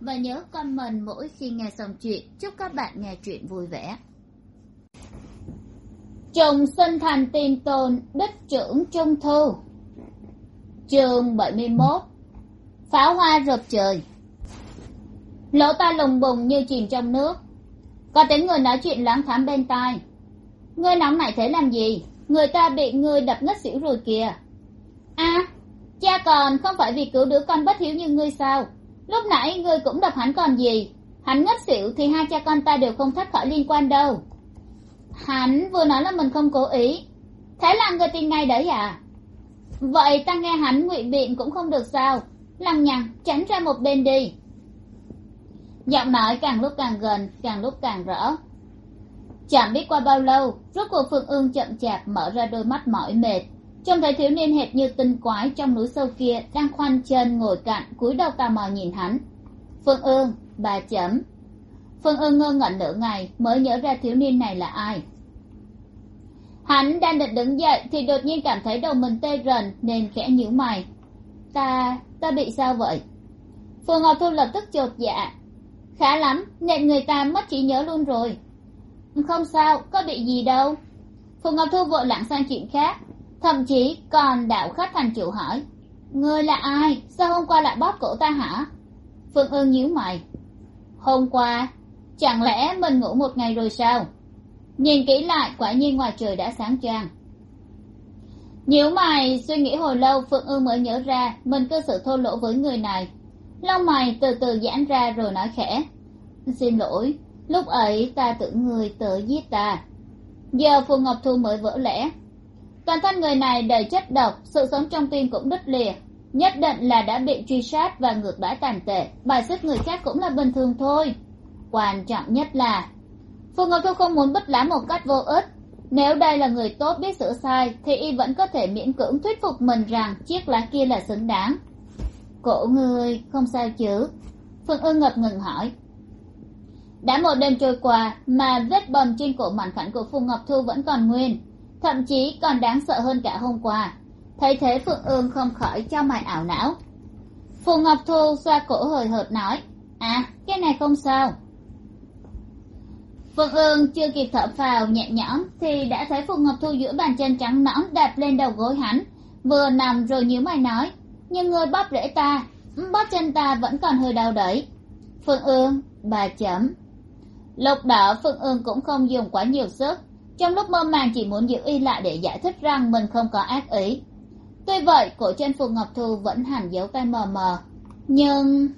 và nhớ comment mỗi khi nghe xong chuyện. Chúc các bạn nghe chuyện vui vẻ. Trùng sinh thành tiền tồn đích trưởng trung thu chương bảy mươi mốt. Pháo hoa rợp trời. Lỗ ta lùng bùng như chìm trong nước. Có tiếng người nói chuyện loáng thoáng bên tai. Ngươi nóng nảy thế làm gì? Người ta bị ngươi đập ngất xỉu rồi kìa. A à, cha còn không phải vì cứu đứa con bất hiếu như ngươi sao? Lúc nãy ngươi cũng đập hắn còn gì? Hắn ngất xỉu thì hai cha con ta đều không thoát khỏi liên quan đâu. Hắn vừa nói là mình không cố ý. Thế là người tin ngay đấy à? Vậy ta nghe hắn ngụy biện cũng không được sao. Lằng nhằng, tránh ra một bên đi. Giọng nói càng lúc càng gần, càng lúc càng rõ. Chẳng biết qua bao lâu, rốt cuộc phương ương chậm chạp mở ra đôi mắt mỏi mệt trông thấy thiếu niên hệt như tinh quái trong núi sâu kia đang khoanh chân ngồi cạnh cúi đầu tò mò nhìn hắn. Phương ương, bà chấm. Phương ương ngơ ngẩn nửa ngày mới nhớ ra thiếu niên này là ai. Hắn đang định đứng dậy thì đột nhiên cảm thấy đầu mình tê rần nên khẽ nhíu mày. Ta ta bị sao vậy? Phương ngọc thu lập tức chột dạ. Khá lắm nện người ta mất trí nhớ luôn rồi. Không sao, có bị gì đâu. Phù ngọc thu vội lảng sang chuyện khác thậm chí còn đạo khách thành chịu hỏi, ngươi là ai? Sao hôm qua lại bóp cổ ta hả? Phương ương nhíu mày, hôm qua? Chẳng lẽ mình ngủ một ngày rồi sao? Nhìn kỹ lại, quả nhiên ngoài trời đã sáng trang nhíu mày, suy nghĩ hồi lâu phượng ương mới nhớ ra mình cư xử thô lỗ với người này. Lông mày từ từ giãn ra rồi nói khẽ, xin lỗi, lúc ấy ta tưởng người tự giết ta. Giờ phù ngọc thu mới vỡ lẽ toàn thân người này đầy chất độc, sự sống trong tim cũng đứt lìa. Nhất định là đã bị truy sát và ngược đãi tàn tệ. Bài xích người khác cũng là bình thường thôi. Quan trọng nhất là, phù ngọc thu không muốn bứt lá một cách vô ích. Nếu đây là người tốt biết sửa sai, thì y vẫn có thể miễn cưỡng thuyết phục mình rằng chiếc lá kia là xứng đáng. Cổ người không sao chứ? Phương ương ngập ngừng hỏi. Đã một đêm trôi qua mà vết bầm trên cổ mảnh khảnh của phù ngọc thu vẫn còn nguyên thậm chí còn đáng sợ hơn cả hôm qua. Thấy thế phượng ương không khỏi cho mày ảo não. Phù ngọc thu xoa cổ hời hợt nói à cái này không sao. Phượng ương chưa kịp thở phào nhẹ nhõm thì đã thấy phù ngọc thu giữa bàn chân trắng nõn đạp lên đầu gối hắn, vừa nằm rồi nhíu mày nói, nhưng người bóp rễ ta, bóp chân ta vẫn còn hơi đau đấy. Phượng ương, bà chấm. Lúc đó phượng ương cũng không dùng quá nhiều sức trong lúc mơ màng chỉ muốn giữ y lại để giải thích rằng mình không có ác ý. Tuy vậy, cổ trên phù ngọc thu vẫn hẳn dấu tay mờ mờ. Nhưng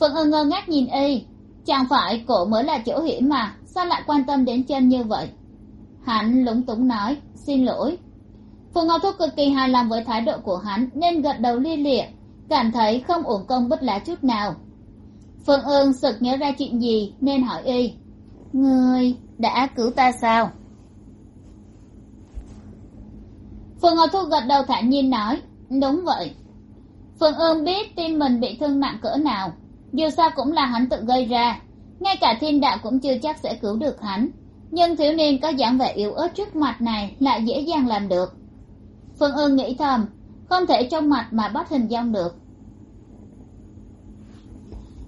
phượng ương ngơ ngác nhìn y. Chẳng phải cổ mới là chỗ hiểm mà, sao lại quan tâm đến chân như vậy? Hắn lúng túng nói, xin lỗi. Phù ngọc thu cực kỳ hài lòng với thái độ của hắn, nên gật đầu lia lịa, cảm thấy không uổng công bất lá chút nào. Phương ương sực nhớ ra chuyện gì, nên hỏi y người đã cứu ta sao? Phượng ngọc thu gật đầu thản nhiên nói, đúng vậy. Phượng ương biết tim mình bị thương nặng cỡ nào, dù sao cũng là hắn tự gây ra. Ngay cả thiên đạo cũng chưa chắc sẽ cứu được hắn, nhưng thiếu niên có dáng vẻ yếu ớt trước mặt này lại dễ dàng làm được. Phương ương nghĩ thầm, không thể trong mặt mà bắt hình dong được.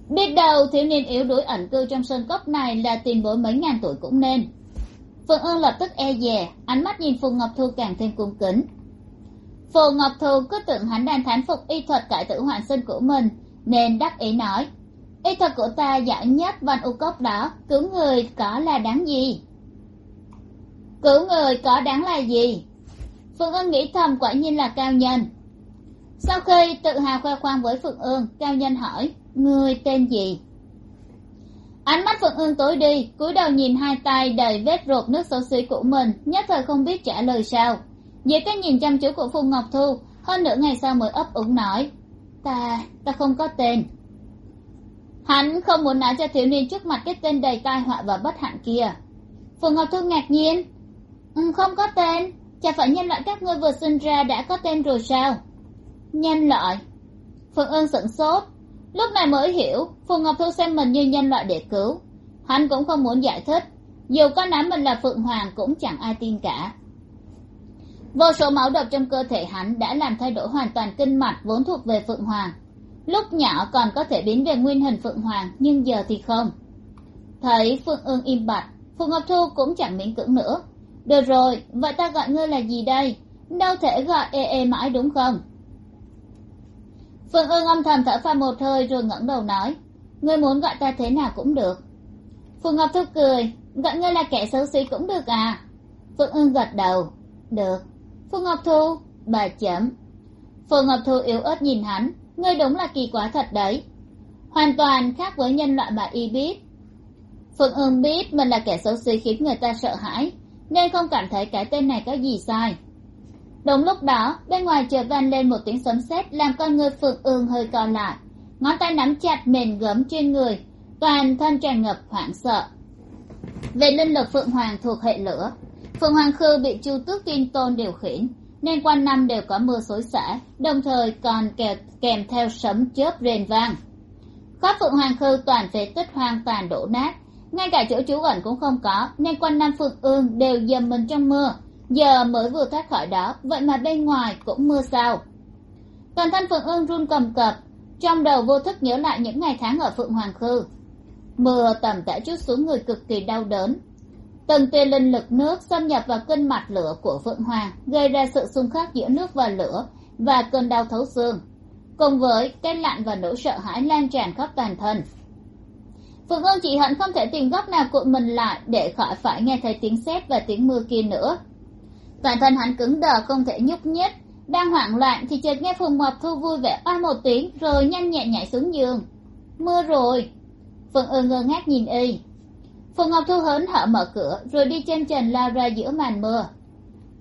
Biết đâu thiếu niên yếu đuối ẩn cư trong sơn cốc này là tiền bối mấy ngàn tuổi cũng nên phượng ương lập tức e dè, ánh mắt nhìn phù ngọc thu càng thêm cung kính. Phù ngọc thu cứ tưởng hắn đang thán phục y thuật cải tử hoàn sinh của mình, nên đắc ý nói, y thuật của ta giỏi nhất văn u cốc đó, cứu người có là đáng gì? Cứu người có đáng là gì? Phượng ương nghĩ thầm quả nhiên là cao nhân. Sau khi tự hào khoe khoang với phượng ương cao nhân hỏi, người tên gì? Ánh mắt phượng ương tối đi cúi đầu nhìn hai tay đầy vết rột nước xấu xí của mình nhất thời không biết trả lời sao. Dưới cái nhìn chăm chú của phù ngọc thu hơn nửa ngày sau mới ấp úng nói ta ta không có tên. Hắn không muốn nói cho thiếu niên trước mặt cái tên đầy tai họa và bất hạnh kia. Phù ngọc thu ngạc nhiên ừ, không có tên? Chả phải nhân loại các ngươi vừa sinh ra đã có tên rồi sao? Nhân loại? Phượng ương sửng sốt lúc này mới hiểu phượng ngọc thu xem mình như nhân loại để cứu. Hắn cũng không muốn giải thích. Dù có nói mình là phượng hoàng cũng chẳng ai tin cả. Vô số máu độc trong cơ thể hắn đã làm thay đổi hoàn toàn kinh mạch vốn thuộc về phượng hoàng. Lúc nhỏ còn có thể biến về nguyên hình phượng hoàng, nhưng giờ thì không. Thấy phượng ương im bặt phượng ngọc thu cũng chẳng miễn cưỡng nữa. Được rồi, vậy ta gọi ngươi là gì đây? Đâu thể gọi ê ê mãi đúng không? Phượng ương âm thầm thở pha một hơi rồi ngẩng đầu nói, ngươi muốn gọi ta thế nào cũng được. Phượng ngọc thu cười, gọi ngươi là kẻ xấu xí cũng được à? Phượng ương gật đầu, được. Phượng ngọc thu, bà chấm. Phượng ngọc thu yếu ớt nhìn hắn, ngươi đúng là kỳ quái thật đấy. Hoàn toàn khác với nhân loại mà y biết. Phượng ương biết mình là kẻ xấu xí khiến người ta sợ hãi, nên không cảm thấy cái tên này có gì sai đúng lúc đó bên ngoài chợt vang lên một tiếng sấm sét làm con người phượng ương hơi co lại. Ngón tay nắm chặt mền gấm trên người toàn thân tràn ngập hoảng sợ. Về linh lực phượng hoàng thuộc hệ lửa. Phượng hoàng khư bị chu tước tiên tôn điều khiển nên quanh năm đều có mưa xối xả đồng thời còn kèm, kèm theo sấm chớp rền vang. Khắp phượng hoàng khư toàn phế tích hoang tàn đổ nát ngay cả chỗ trú ẩn cũng không có nên quanh năm phượng ương đều dầm mình trong mưa giờ mới vừa thoát khỏi đó, vậy mà bên ngoài cũng mưa sao. Toàn thân phượng ương run cầm cập, trong đầu vô thức nhớ lại những ngày tháng ở phượng hoàng khư. Mưa tầm tã chút xuống người cực kỳ đau đớn. Từng tia linh lực nước xâm nhập vào kinh mạch lửa của phượng hoàng, gây ra sự xung khắc giữa nước và lửa và cơn đau thấu xương, cùng với cái lạnh và nỗi sợ hãi lan tràn khắp toàn thân. Phượng ương chỉ hận không thể tìm góc nào cuộn mình lại để khỏi phải nghe thấy tiếng sét và tiếng mưa kia nữa toàn thân hắn cứng đờ không thể nhúc nhích. Đang hoảng loạn thì chợt nghe phùng mập thu vui vẻ oa một tiếng rồi nhanh nhẹn nhảy xuống giường. Mưa rồi. Phượng ương ngơ ngác nhìn y. Phùng ngọc thu hớn hở mở cửa rồi đi chân trần lao ra giữa màn mưa.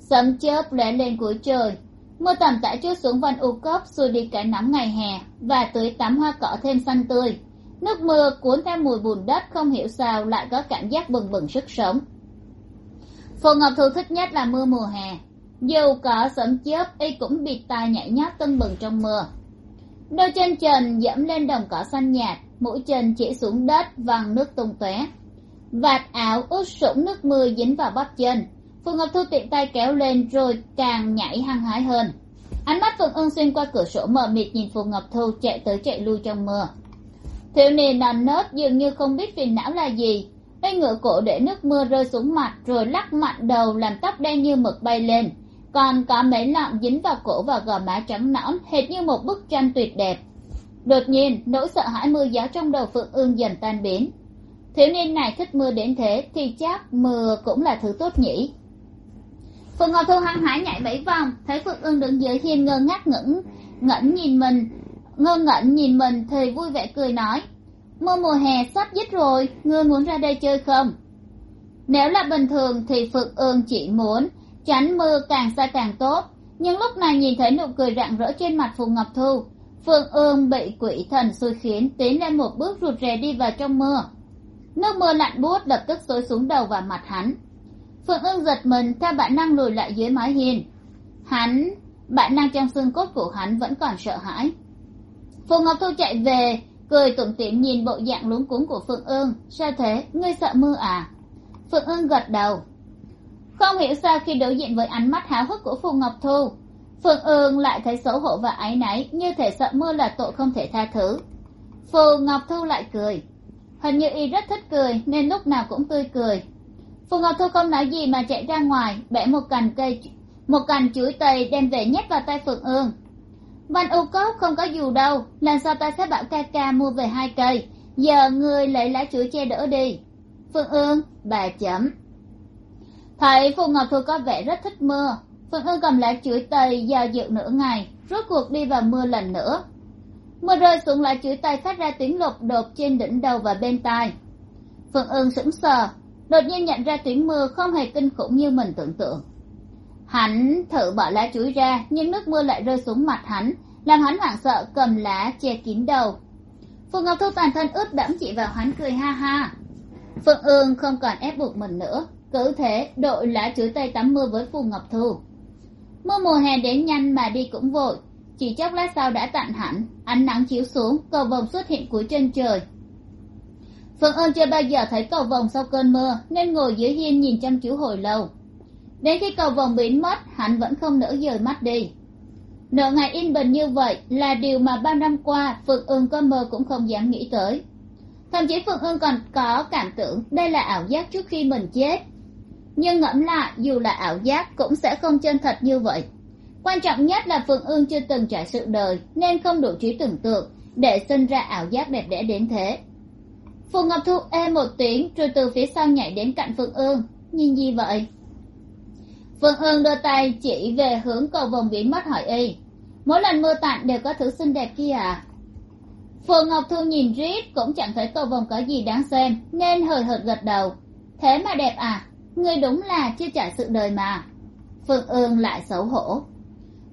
Sấm chớp lóe lên cuối trời. Mưa tầm tã chút xuống văn u cốc xua đi cái nóng ngày hè và tưới tắm hoa cỏ thêm xanh tươi. Nước mưa cuốn theo mùi bùn đất không hiểu sao lại có cảm giác bừng bừng sức sống phù ngọc thu thích nhất là mưa mùa hè. Dù có sấm chớp, y cũng bịt tai nhảy nhót tưng bừng trong mưa. Đôi chân trần dẫm lên đồng cỏ xanh nhạt, mũi chân chỉ xuống đất văng nước tung tóe. Vạt áo ướt sũng nước mưa dính vào bắp chân. Phù ngọc thu tiện tay kéo lên rồi càng nhảy hăng hái hơn. Ánh mắt phượng ương xuyên qua cửa sổ mờ mịt nhìn phù ngọc thu chạy tới chạy lui trong mưa. Thiếu niên nằm nớt dường như không biết phiền não là gì tay ngựa cổ để nước mưa rơi xuống mặt, rồi lắc mạnh đầu làm tóc đen như mực bay lên. Còn có mấy lọn dính vào cổ và gò má trắng nõn, hệt như một bức tranh tuyệt đẹp. Đột nhiên, nỗi sợ hãi mưa gió trong đầu phượng ương dần tan biến. Thiếu niên này thích mưa đến thế thì chắc mưa cũng là thứ tốt nhỉ? Phượng ngọc thu hăng hái nhảy bảy vòng, thấy phượng ương đứng dưới hiên ngơ ngác ngẩn ngẩn nhìn mình, ngơ ngẩn nhìn mình thì vui vẻ cười nói mưa mùa hè sắp dứt rồi, ngươi muốn ra đây chơi không? Nếu là bình thường thì phượng ương chỉ muốn tránh mưa càng xa càng tốt. Nhưng lúc này nhìn thấy nụ cười rạng rỡ trên mặt phù ngọc thu, phượng ương bị quỷ thần xui khiến tiến lên một bước rụt rè đi vào trong mưa. Nước mưa lạnh buốt lập tức xối xuống đầu và mặt hắn. Phượng ương giật mình, theo bản năng lùi lại dưới mái hiên. Hắn, bản năng trong xương cốt của hắn vẫn còn sợ hãi. Phù ngọc thu chạy về cười tủm tỉm nhìn bộ dạng luống cuống của phượng ương. Sao thế, ngươi sợ mưa à? Phượng ương gật đầu. Không hiểu sao khi đối diện với ánh mắt háo hức của phù ngọc thu, phượng ương lại thấy xấu hổ và áy náy, như thể sợ mưa là tội không thể tha thứ. Phù ngọc thu lại cười. Hình như y rất thích cười, nên lúc nào cũng tươi cười. Phù ngọc thu không nói gì mà chạy ra ngoài, bẻ một cành cây, một cành chuối tây đem về nhét vào tay phượng ương văn u cốc không có dù đâu, lần sau ta sẽ bảo ca ca mua về hai cây. Giờ người lấy lá chuối che đỡ đi. Phương ương bà chấm thấy phù ngọc thu có vẻ rất thích mưa. Phương ương cầm lá chuối tây do dự nửa ngày, rốt cuộc đi vào mưa lần nữa. Mưa rơi xuống lá chuối tây phát ra tiếng lột đột trên đỉnh đầu và bên tai. Phương ương sững sờ, đột nhiên nhận ra tiếng mưa không hề kinh khủng như mình tưởng tượng hắn thử bỏ lá chuối ra, nhưng nước mưa lại rơi xuống mặt hắn, làm hắn hoảng sợ, cầm lá che kín đầu. Phù ngọc thu toàn thân ướt đẫm chỉ vào hắn cười ha ha. Phượng ương không còn ép buộc mình nữa, cứ thế đội lá chuối tay tắm mưa với phù ngọc thu. Mưa mùa hè đến nhanh mà đi cũng vội, chỉ chốc lát sau đã tạnh hẳn, ánh nắng chiếu xuống, cầu vồng xuất hiện cuối chân trời. Phượng ương chưa bao giờ thấy cầu vồng sau cơn mưa, nên ngồi dưới hiên nhìn chăm chú hồi lâu đến khi cầu vồng biến mất, hắn vẫn không nỡ rời mắt đi. Nửa ngày yên bình như vậy là điều mà ba năm qua phượng ương có mơ cũng không dám nghĩ tới. Thậm chí phượng ương còn có cảm tưởng đây là ảo giác trước khi mình chết. Nhưng ngẫm lại, dù là ảo giác cũng sẽ không chân thật như vậy. Quan trọng nhất là phượng ương chưa từng trải sự đời, nên không đủ trí tưởng tượng để sinh ra ảo giác đẹp đẽ đến thế. Phù ngọc thu ê một tiếng, rồi từ phía sau nhảy đến cạnh phượng ương. Nhìn gì vậy? Phượng ương đưa tay chỉ về hướng cầu vồng biến mất hỏi y. Mỗi lần mưa tạnh đều có thứ xinh đẹp kia à? Phượng ngọc thu nhìn rít cũng chẳng thấy cầu vồng có gì đáng xem, nên hời hợt gật đầu. Thế mà đẹp à? Người đúng là chưa trải sự đời mà. Phượng ương lại xấu hổ.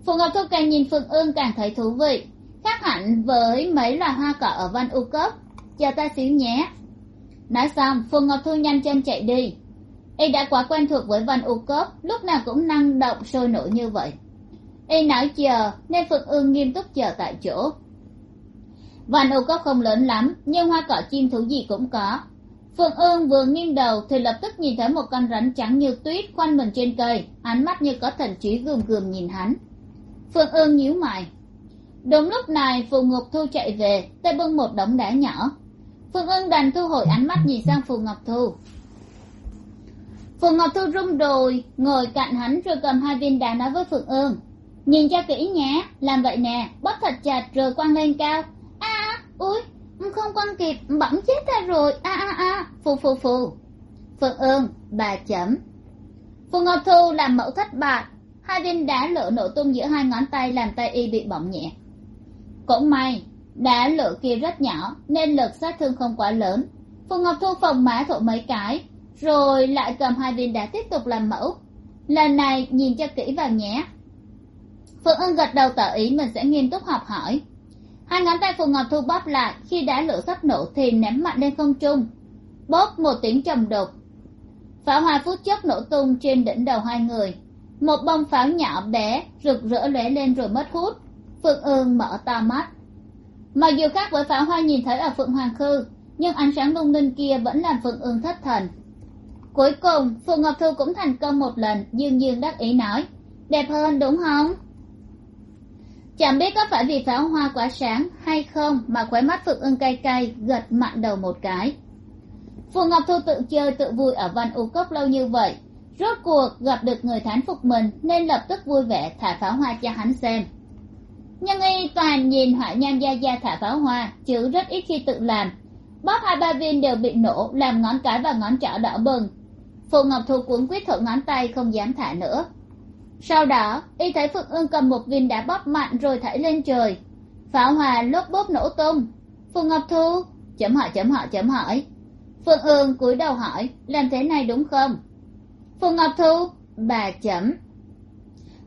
Phù ngọc thu càng nhìn phượng ương càng thấy thú vị. Khác hẳn với mấy loài hoa cỏ ở văn u cấp. chờ ta xíu nhé. Nói xong phù ngọc thu nhanh chân chạy đi y đã quá quen thuộc với văn u cốc lúc nào cũng năng động, sôi nổi như vậy. Y nói chờ, nên phượng ương nghiêm túc chờ tại chỗ. Văn u cốc không lớn lắm, nhưng hoa cỏ chim thú gì cũng có. Phượng ương vừa nghiêng đầu thì lập tức nhìn thấy một con rắn trắng như tuyết khoanh mình trên cây, ánh mắt như có thần trí gườm gườm nhìn hắn. Phượng ương nhíu mày. Đúng lúc này, phù ngọc thu chạy về, tay bưng một đống đá nhỏ. Phượng ương đành thu hồi ánh mắt nhìn sang phù ngọc thu phù ngọc thu rung đùi ngồi cạnh hắn rồi cầm hai viên đá nói với phượng ương. Nhìn cho kỹ nhé làm vậy nè bóp thật chặt rồi quăng lên cao. A à, ui không quăng kịp bỗng chết ta rồi. A a a phù phù phù. Phượng ương bà chấm. Phù ngọc thu làm mẫu thất bại. Hai viên đá lửa nổ tung giữa hai ngón tay làm tay y bị bỏng nhẹ. Cũng may đá lửa kia rất nhỏ nên lực sát thương không quá lớn. Phù ngọc thu phòng má thổ mấy cái rồi lại cầm hai viên đá tiếp tục làm mẫu. Lần này, nhìn cho kỹ vào nhé. Phượng ưng gật đầu tỏ ý mình sẽ nghiêm túc học hỏi. Hai ngón tay phù ngọc thu bóp lại, khi đá lửa sắp nổ thì ném mạnh lên không trung. Bóp một tiếng trầm đục. Pháo hoa phút chốc nổ tung trên đỉnh đầu hai người. Một bông pháo nhỏ bé rực rỡ lóe lên rồi mất hút. Phượng ương mở to mắt. Mặc dù khác với pháo hoa nhìn thấy ở phượng hoàng khư, nhưng ánh sáng lung linh kia vẫn làm phượng ương thất thần cuối cùng, phù ngọc thu cũng thành công một lần, dương dương đắc ý nói. Đẹp hơn đúng không? Chẳng biết có phải vì pháo hoa quá sáng hay không mà khóe mắt phượng ưng cay cay, gật mặn đầu một cái. Phù ngọc thu tự chơi tự vui ở văn u cốc lâu như vậy. Rốt cuộc gặp được người thán phục mình nên lập tức vui vẻ thả pháo hoa cho hắn xem. Nhưng y toàn nhìn họa nhan gia gia thả pháo hoa, chứ rất ít khi tự làm. Bóp hai ba viên đều bị nổ, làm ngón cái và ngón trỏ đỏ bừng phù ngọc thu cuốn quyết thở ngón tay, không dám thả nữa. Sau đó, y thấy phượng ương cầm một viên đá bóp mạnh rồi thảy lên trời. Pháo hoa lốp bốp nổ tung. Phù ngọc thu, chấm hỏi chấm hỏi chấm hỏi. Phượng ương cúi đầu hỏi, làm thế này đúng không? Phù ngọc thu, bà chấm.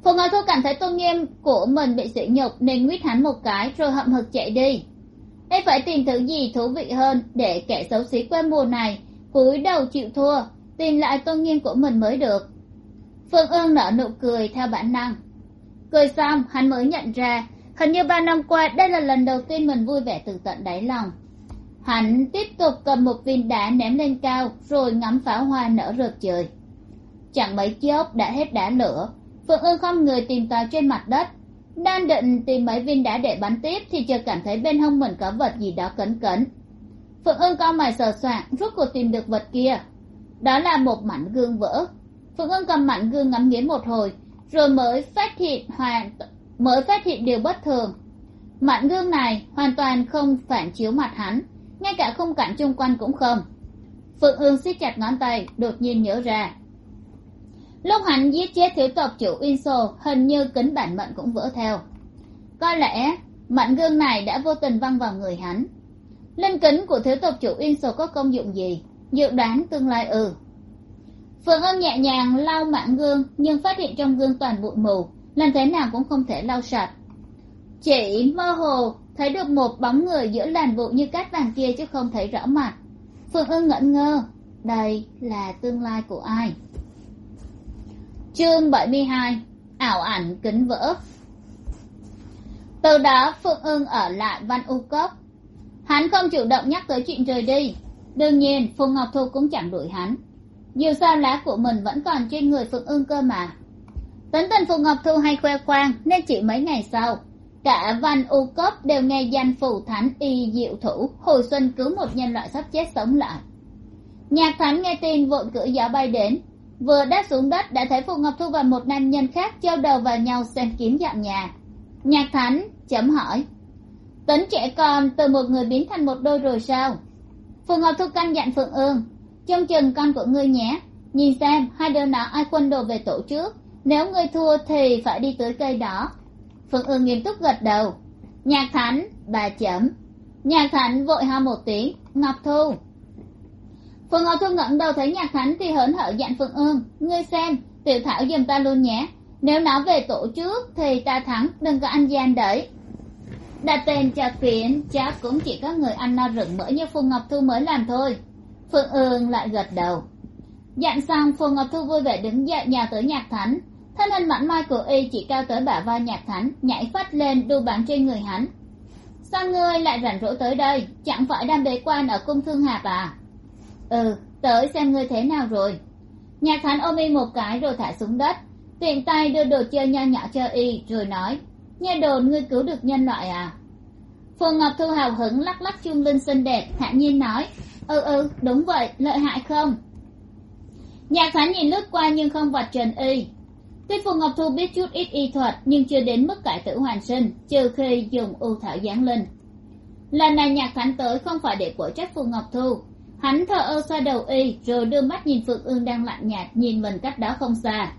Phù ngọc thu cảm thấy tôn nghiêm của mình bị sỉ nhục nên nguyết hắn một cái rồi hậm hực chạy đi. Đây phải tìm thứ gì thú vị hơn để kẻ xấu xí quê mùa này cúi đầu chịu thua? Tìm lại tôn nghiêm của mình mới được. Phương ương nở nụ cười theo bản năng. Cười xong, hắn mới nhận ra, hình như ba năm qua đây là lần đầu tiên mình vui vẻ từ tận đáy lòng. Hắn tiếp tục cầm một viên đá ném lên cao, rồi ngắm pháo hoa nở rực trời. Chẳng mấy chốc đã hết đá lửa phượng ương không người tìm tòi trên mặt đất. Đang định tìm mấy viên đá để bắn tiếp thì chợt cảm thấy bên hông mình có vật gì đó cấn cấn. Phượng ương co mày sờ soạng rút cuộc tìm được vật kia đó là một mảnh gương vỡ. Phượng ưng cầm mảnh gương ngắm nghía một hồi, rồi mới phát hiện hoàn mới phát hiện điều bất thường. Mảnh gương này hoàn toàn không phản chiếu mặt hắn, ngay cả khung cảnh chung quanh cũng không. Phượng ương siết chặt ngón tay, đột nhiên nhớ ra. Lúc hắn giết chết thiếu tộc chủ uyên sô, hình như kính bản mệnh cũng vỡ theo. Có lẽ, mảnh gương này đã vô tình văng vào người hắn. Linh kính của thiếu tộc chủ uyên sô có công dụng gì? Dự đoán tương lai ừ. Phương Âm nhẹ nhàng lau mạng gương, nhưng phát hiện trong gương toàn bụi mù, làm thế nào cũng không thể lau sạch. Chỉ mơ hồ thấy được một bóng người giữa làn bụi như cát vàng kia chứ không thấy rõ mặt. Phương Âm ngẩn ngơ, đây là tương lai của ai? Chương bảy mươi hai, ảo ảnh kính vỡ. Từ đó phương ưng ở lại văn u cốc hắn không chủ động nhắc tới chuyện rời đi đương nhiên Phùng ngọc thu cũng chẳng đuổi hắn. Dù sao lá của mình vẫn còn trên người phượng ương cơ mà. Tính tình Phùng ngọc thu hay khoe khoang nên chỉ mấy ngày sau, cả văn u cốp đều nghe danh phù thánh y diệu thủ hồi xuân cứu một nhân loại sắp chết sống lại. Nhạc thánh nghe tin vội cử gió bay đến, vừa đáp xuống đất đã thấy Phùng ngọc thu và một nam nhân khác treo đầu vào nhau xem kiếm dọn nhà. Nhạc thánh chấm hỏi tính trẻ con từ một người biến thành một đôi rồi sao? Phượng ngọc thu căn dặn phượng ương, trông chừng con của ngươi nhé. Nhìn xem, hai đứa nó ai quân đồ về tổ trước. Nếu ngươi thua thì phải đi tới cây đó. Phượng ương nghiêm túc gật đầu. Nhạc thánh, bà chấm nhạc thánh vội ho một tiếng, ngọc thu. Phượng ngọc thu ngẩng đầu thấy nhạc thánh thì hớn hở dặn phượng ương, ngươi xem, tiểu thảo giùm ta luôn nhé. Nếu nó về tổ trước thì ta thắng, đừng có ăn gian đấy đặt tên cho phiến chắc cũng chỉ có người ăn no rừng mỡ như phù ngọc thu mới làm thôi. Phượng ương lại gật đầu. Dặn xong phù ngọc thu vui vẻ đứng dậy nhào tới nhạc thánh. Thân hình mảnh mai của y chỉ cao tới bả vai nhạc thánh, nhảy phát lên đu bắn trên người hắn. Sao ngươi lại rảnh rỗi tới đây? Chẳng phải đang bế quan ở cung thương hạp à? Ừ tới xem ngươi thế nào rồi. Nhạc thánh ôm y một cái rồi thả xuống đất, tiện tay đưa đồ chơi nho nhỏ cho y, rồi nói nghe đồn ngươi cứu được nhân loại à? Phù ngọc thu hào hứng lắc lắc chuông linh xinh đẹp, thản nhiên nói ừ ừ đúng vậy, lợi hại không? Nhạc thánh nhìn lướt qua nhưng không vạch trần y. Tuy phù ngọc thu biết chút ít y thuật, nhưng chưa đến mức cải tử hoàn sinh, trừ khi dùng ưu thảo giáng linh lần này nhạc thánh tới không phải để quở trách phù ngọc thu. Hắn thờ ơ xoa đầu y, rồi đưa mắt nhìn phượng ương đang lạnh nhạt, nhìn mình cách đó không xa.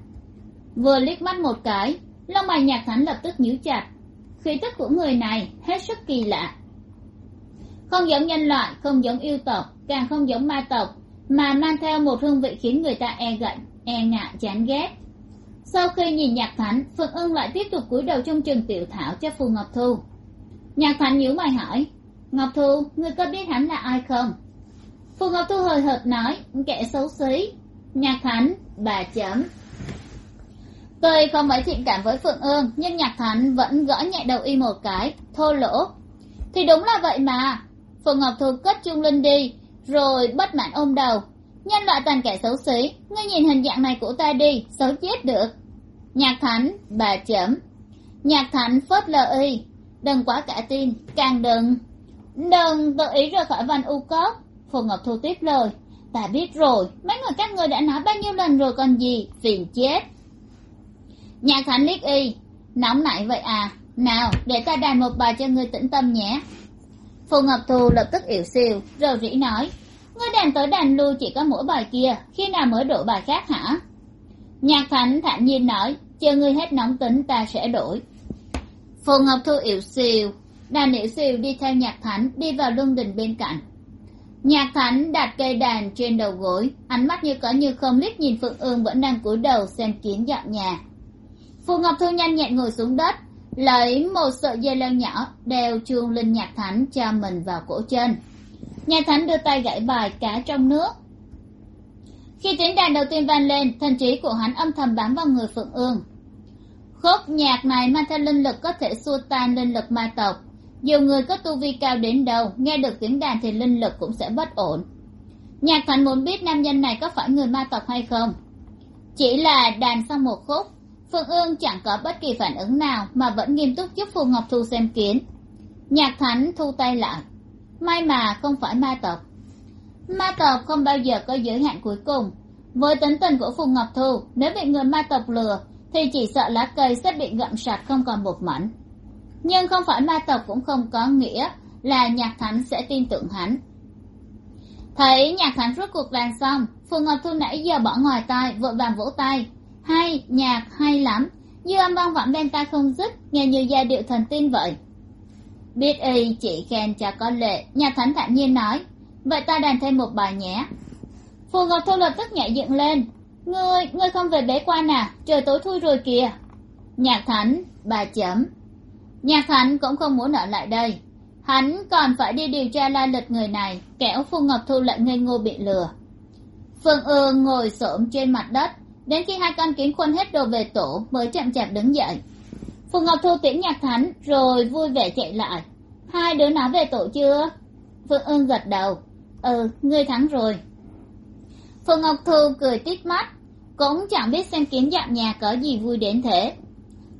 Vừa liếc mắt một cái lông mày nhạc thánh lập tức nhíu chặt. Khí tức của người này hết sức kỳ lạ. Không giống nhân loại, không giống yêu tộc, càng không giống ma tộc, mà mang theo một hương vị khiến người ta e gạnh e ngại, chán ghét. Sau khi nhìn nhạc thánh, phượng ưng lại tiếp tục cúi đầu trong trường tiểu thảo cho phù ngọc thu. Nhạc thánh nhíu mày hỏi, ngọc thu, ngươi có biết hắn là ai không? Phù ngọc thu hời hợt nói, kẻ xấu xí. Nhạc thánh, bà chấm tôi không mấy thiện cảm với phượng ương, nhưng nhạc thánh vẫn gõ nhẹ đầu y một cái, thô lỗ. Thì đúng là vậy mà. Phượng ngọc thu cất trung linh đi, rồi bất mãn ôm đầu. Nhân loại toàn kẻ xấu xí, ngươi nhìn hình dạng này của ta đi, xấu chết được. Nhạc thánh bà chấm. Nhạc thánh phớt lờ y. Đừng quá cả tin, càng đừng. Đừng, tự ý rời khỏi văn u cốc. Phù ngọc thu tiếp lời. Ta biết rồi, mấy người các ngươi đã nói bao nhiêu lần rồi còn gì, phiền chết nhạc thánh liếc y, nóng nảy vậy à? Nào, để ta đàn một bài cho ngươi tĩnh tâm nhé. Phù ngọc thu lập tức ỉu xìu rầu rĩ nói, ngươi đàn tới đàn lui chỉ có mỗi bài kia, khi nào mới đổi bài khác hả? Nhạc thánh thản nhiên nói, chờ ngươi hết nóng tính ta sẽ đổi. Phù ngọc thu ỉu xìu, đàn ỉu xìu đi theo nhạc thánh, đi vào lưng đình bên cạnh. Nhạc thánh đặt cây đàn trên đầu gối, ánh mắt như có như không liếc nhìn phượng ương vẫn đang cúi đầu xem kiến dọn nhà phù ngọc thu nhanh nhẹn ngồi xuống đất, lấy một sợi dây leo nhỏ đeo chuông linh nhạc thánh cho mình vào cổ chân nhạc thánh đưa tay gãy bài cá trong nước. Khi tiếng đàn đầu tiên vang lên, thần trí của hắn âm thầm bám vào người phượng ương. Khúc nhạc này mang theo linh lực có thể xua tan linh lực ma tộc. Dù người có tu vi cao đến đâu, nghe được tiếng đàn thì linh lực cũng sẽ bất ổn. Nhạc thánh muốn biết nam nhân này có phải người ma tộc hay không? Chỉ là đàn xong một khúc phương ương chẳng có bất kỳ phản ứng nào mà vẫn nghiêm túc giúp phù ngọc thu xem kiến. Nhạc thánh thu tay lại. May mà không phải ma tộc. Ma tộc không bao giờ có giới hạn cuối cùng. Với tính tình của phù ngọc thu, nếu bị người ma tộc lừa, thì chỉ sợ lá cây sẽ bị gặm sạch không còn một mảnh. Nhưng không phải ma tộc cũng không có nghĩa là nhạc thánh sẽ tin tưởng hắn. Thấy nhạc thánh rút cuộc đàn xong phù ngọc thu nãy giờ bỏ ngoài tai, vội vàng vỗ tay hay, nhạc, hay lắm. Như âm vang vọng bên tai không dứt, nghe như giai điệu thần tin vậy. Biết y chỉ khen cho có lệ nhạc thánh thản nhiên nói. Vậy ta đàn thêm một bài nhé. Phù ngọc thu lập tức nhảy dựng lên. Ngươi ngươi không về bế quan à? Trời tối thui rồi kìa. Nhạc thánh, bà chấm. Nhạc thánh cũng không muốn ở lại đây. Hắn còn phải đi điều tra la lịch người này, kẻo phù ngọc thu lại ngây ngô bị lừa. Phương ương ngồi xổm trên mặt đất đến khi hai con kiến khuân hết đồ về tổ, mới chậm chạp đứng dậy. Phù ngọc thu tiễn nhạc thánh, rồi vui vẻ chạy lại. Hai đứa nó về tổ chưa? Phương ương gật đầu. Ừ ngươi thắng rồi. Phù ngọc thu cười tít mắt, cũng chẳng biết xem kiến dạo nhà có gì vui đến thế.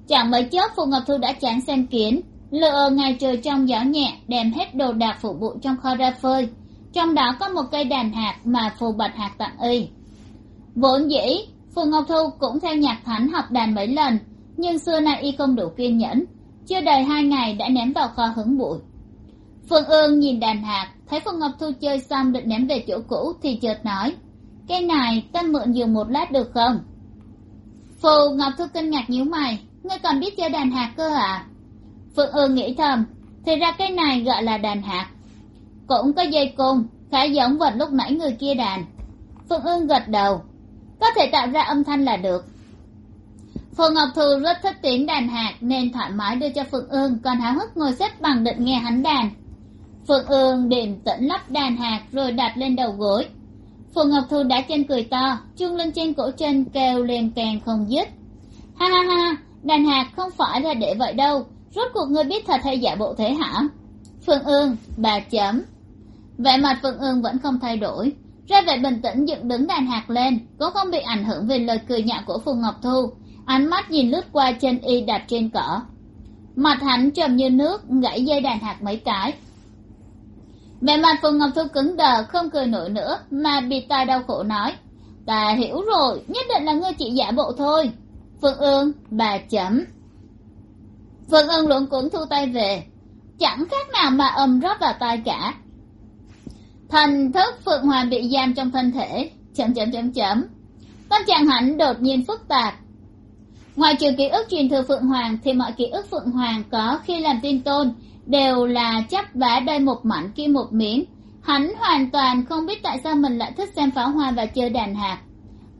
Chẳng mấy chốc, phù ngọc thu đã chán xem kiến lựa ờ ngày trời trong gió nhẹ, đem hết đồ đạc phục vụ trong kho ra phơi. Trong đó có một cây đàn hạt mà phù bạch hạt tặng y. Vốn dĩ phù ngọc thu cũng theo nhạc thánh học đàn mấy lần, nhưng xưa nay y không đủ kiên nhẫn. Chưa đầy hai ngày đã ném vào kho hứng bụi. Phương ương nhìn đàn hạt, thấy phù ngọc thu chơi xong định ném về chỗ cũ thì chợt nói, cái này ta mượn dùng một lát được không? Phù ngọc thu kinh ngạc nhíu mày, ngươi còn biết chơi đàn hạt cơ à phượng ương nghĩ thầm, thì ra cái này gọi là đàn hạt. Cũng có dây cung, khá giống vật lúc nãy người kia đàn. Phượng ương gật đầu có thể tạo ra âm thanh là được. Phù ngọc thu rất thích tiếng đàn hạt nên thoải mái đưa cho phượng ương, còn háo hức ngồi xếp bằng định nghe hắn đàn. Phượng ương điềm tĩnh lắp đàn hạt rồi đặt lên đầu gối. Phù ngọc thu đã trên cười to, chuông lên trên cổ chân kêu lên càng không dứt. Ha ha ha, đàn hạt không phải là để vậy đâu, rốt cuộc ngươi biết thật hay giả bộ thế hả? Phượng ương, bà chấm. Vẻ mặt phượng ương vẫn không thay đổi ra vẻ bình tĩnh dựng đứng đàn hạt lên cũng không bị ảnh hưởng về lời cười nhạo của phù ngọc thu. Ánh mắt nhìn lướt qua chân y đặt trên cỏ. Mặt hắn trầm như nước, gãy dây đàn hạt mấy cái. Vẻ mặt phù ngọc thu cứng đờ, không cười nổi nữa, mà bị tai đau khổ nói, ta hiểu rồi, nhất định là ngươi chỉ giả bộ thôi. Phương ương, bà chấm. Phương ương luống cuống thu tay về. Chẳng khác nào mà ầm rót vào tai cả thần thức phượng hoàng bị giam trong thân thể. Chấm chấm chấm chấm tâm trạng hắn đột nhiên phức tạp. Ngoài trừ ký ức truyền thừa phượng hoàng, thì mọi ký ức phượng hoàng có khi làm tin tôn đều là chắp vá đây một mảnh kia một miếng. Hắn hoàn toàn không biết tại sao mình lại thích xem pháo hoa và chơi đàn hạt.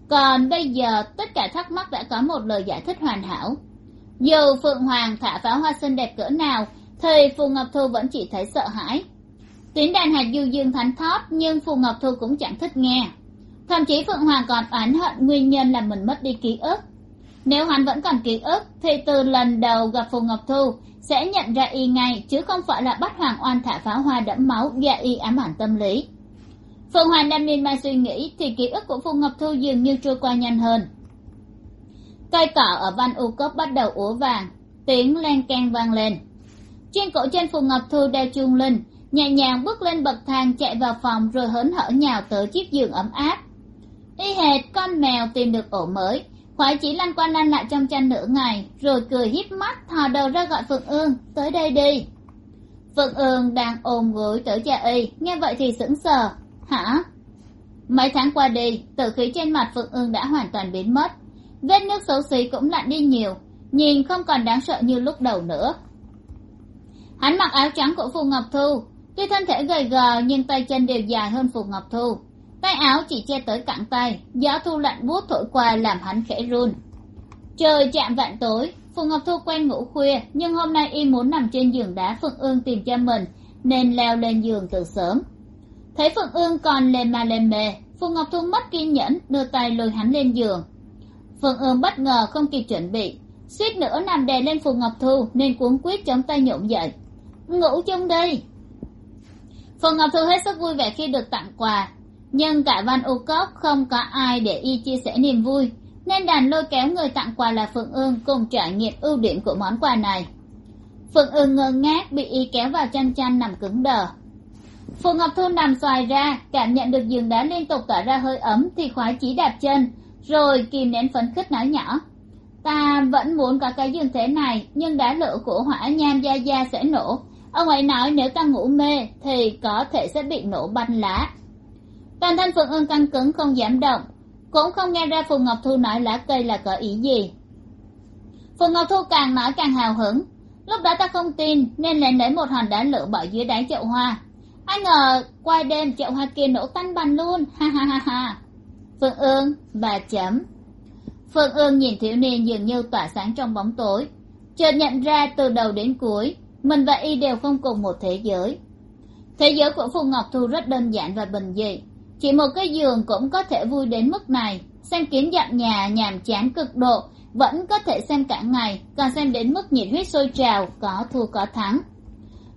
Còn bây giờ, tất cả thắc mắc đã có một lời giải thích hoàn hảo. Dù phượng hoàng thả pháo hoa xinh đẹp cỡ nào thì phù ngọc thu vẫn chỉ thấy sợ hãi tiếng đàn hạt du dương thánh thót nhưng phù ngọc thu cũng chẳng thích nghe. Thậm chí phượng hoàng còn oán hận nguyên nhân là mình mất đi ký ức. Nếu hắn vẫn còn ký ức, thì từ lần đầu gặp phù ngọc thu, sẽ nhận ra y ngay, chứ không phải là bắt hoàng oan thả pháo hoa đẫm máu gạ y ám ảnh tâm lý. Phượng hoàng đang miên man suy nghĩ, thì ký ức của phù ngọc thu dường như trôi qua nhanh hơn. Cây cỏ ở văn u cốc bắt đầu úa vàng, tiếng len keng vang lên. Trên cổ trên phù ngọc thu đeo chuông linh nhẹ nhàng bước lên bậc thang chạy vào phòng rồi hớn hở nhào tới chiếc giường ấm áp. Y hệt, con mèo tìm được ổ mới. Khoái chỉ lăn qua lăn lại trong chăn nửa ngày, rồi cười híp mắt thò đầu ra gọi phượng ương, tới đây đi. Phượng ương đang ôm gối tới cha y, nghe vậy thì sững sờ. Hả? Mấy tháng qua đi, tử khí trên mặt phượng ương đã hoàn toàn biến mất. Vết nước xấu xí cũng lặn đi nhiều, nhìn không còn đáng sợ như lúc đầu nữa. Hắn mặc áo trắng của phù ngọc thu tuy thân thể gầy gò, nhưng tay chân đều dài hơn phù ngọc thu. Tay áo chỉ che tới cẳng tay, gió thu lạnh buốt thổi qua làm hắn khẽ run. Trời chạm vạn tối, phù ngọc thu quen ngủ khuya, nhưng hôm nay y muốn nằm trên giường đá phượng ương tìm cho mình, nên leo lên giường từ sớm. Thấy phượng ương còn lề mà lề mề, phù ngọc thu mất kiên nhẫn, đưa tay lôi hắn lên giường. Phượng ương bất ngờ không kịp chuẩn bị, suýt nữa nằm đè lên phù ngọc thu, nên cuốn quýt chống tay nhộn dậy. Ngủ chung đi phù ngọc thu hết sức vui vẻ khi được tặng quà. Nhưng cả văn u cốc không có ai để y chia sẻ niềm vui, nên đàn lôi kéo người tặng quà là phượng ương cùng trải nghiệm ưu điểm của món quà này. Phượng ương ngơ ngác bị y kéo vào chăn chăn nằm cứng đờ. Phượng ngọc thu nằm xoài ra, cảm nhận được giường đá liên tục tỏa ra hơi ấm thì khoái chí đạp chân, rồi kìm nén phấn khích nói nhỏ. Ta vẫn muốn có cái giường thế này, nhưng đá lửa của hỏa nham gia gia sẽ nổ ông ấy nói nếu ta ngủ mê thì có thể sẽ bị nổ banh lá. Toàn thân phượng ương căng cứng, không dám động, cũng không nghe ra phù ngọc thu nói lá cây là có ý gì. Phù ngọc thu càng nói càng hào hứng. Lúc đó ta không tin nên lén lấy một hòn đá lửa bỏ dưới đáy chậu hoa. Ai ngờ qua đêm chậu hoa kia nổ tan bành luôn. Ha ha ha ha. Phượng ương, bà chấm. Phượng ương nhìn thiếu niên dường như tỏa sáng trong bóng tối, chợt nhận ra từ đầu đến cuối mình và y đều không cùng một thế giới. Thế giới của phù ngọc thu rất đơn giản và bình dị. Chỉ một cái giường cũng có thể vui đến mức này. Xem kiến dặm nhà, nhàm chán cực độ, vẫn có thể xem cả ngày, còn xem đến mức nhiệt huyết sôi trào, có thua có thắng.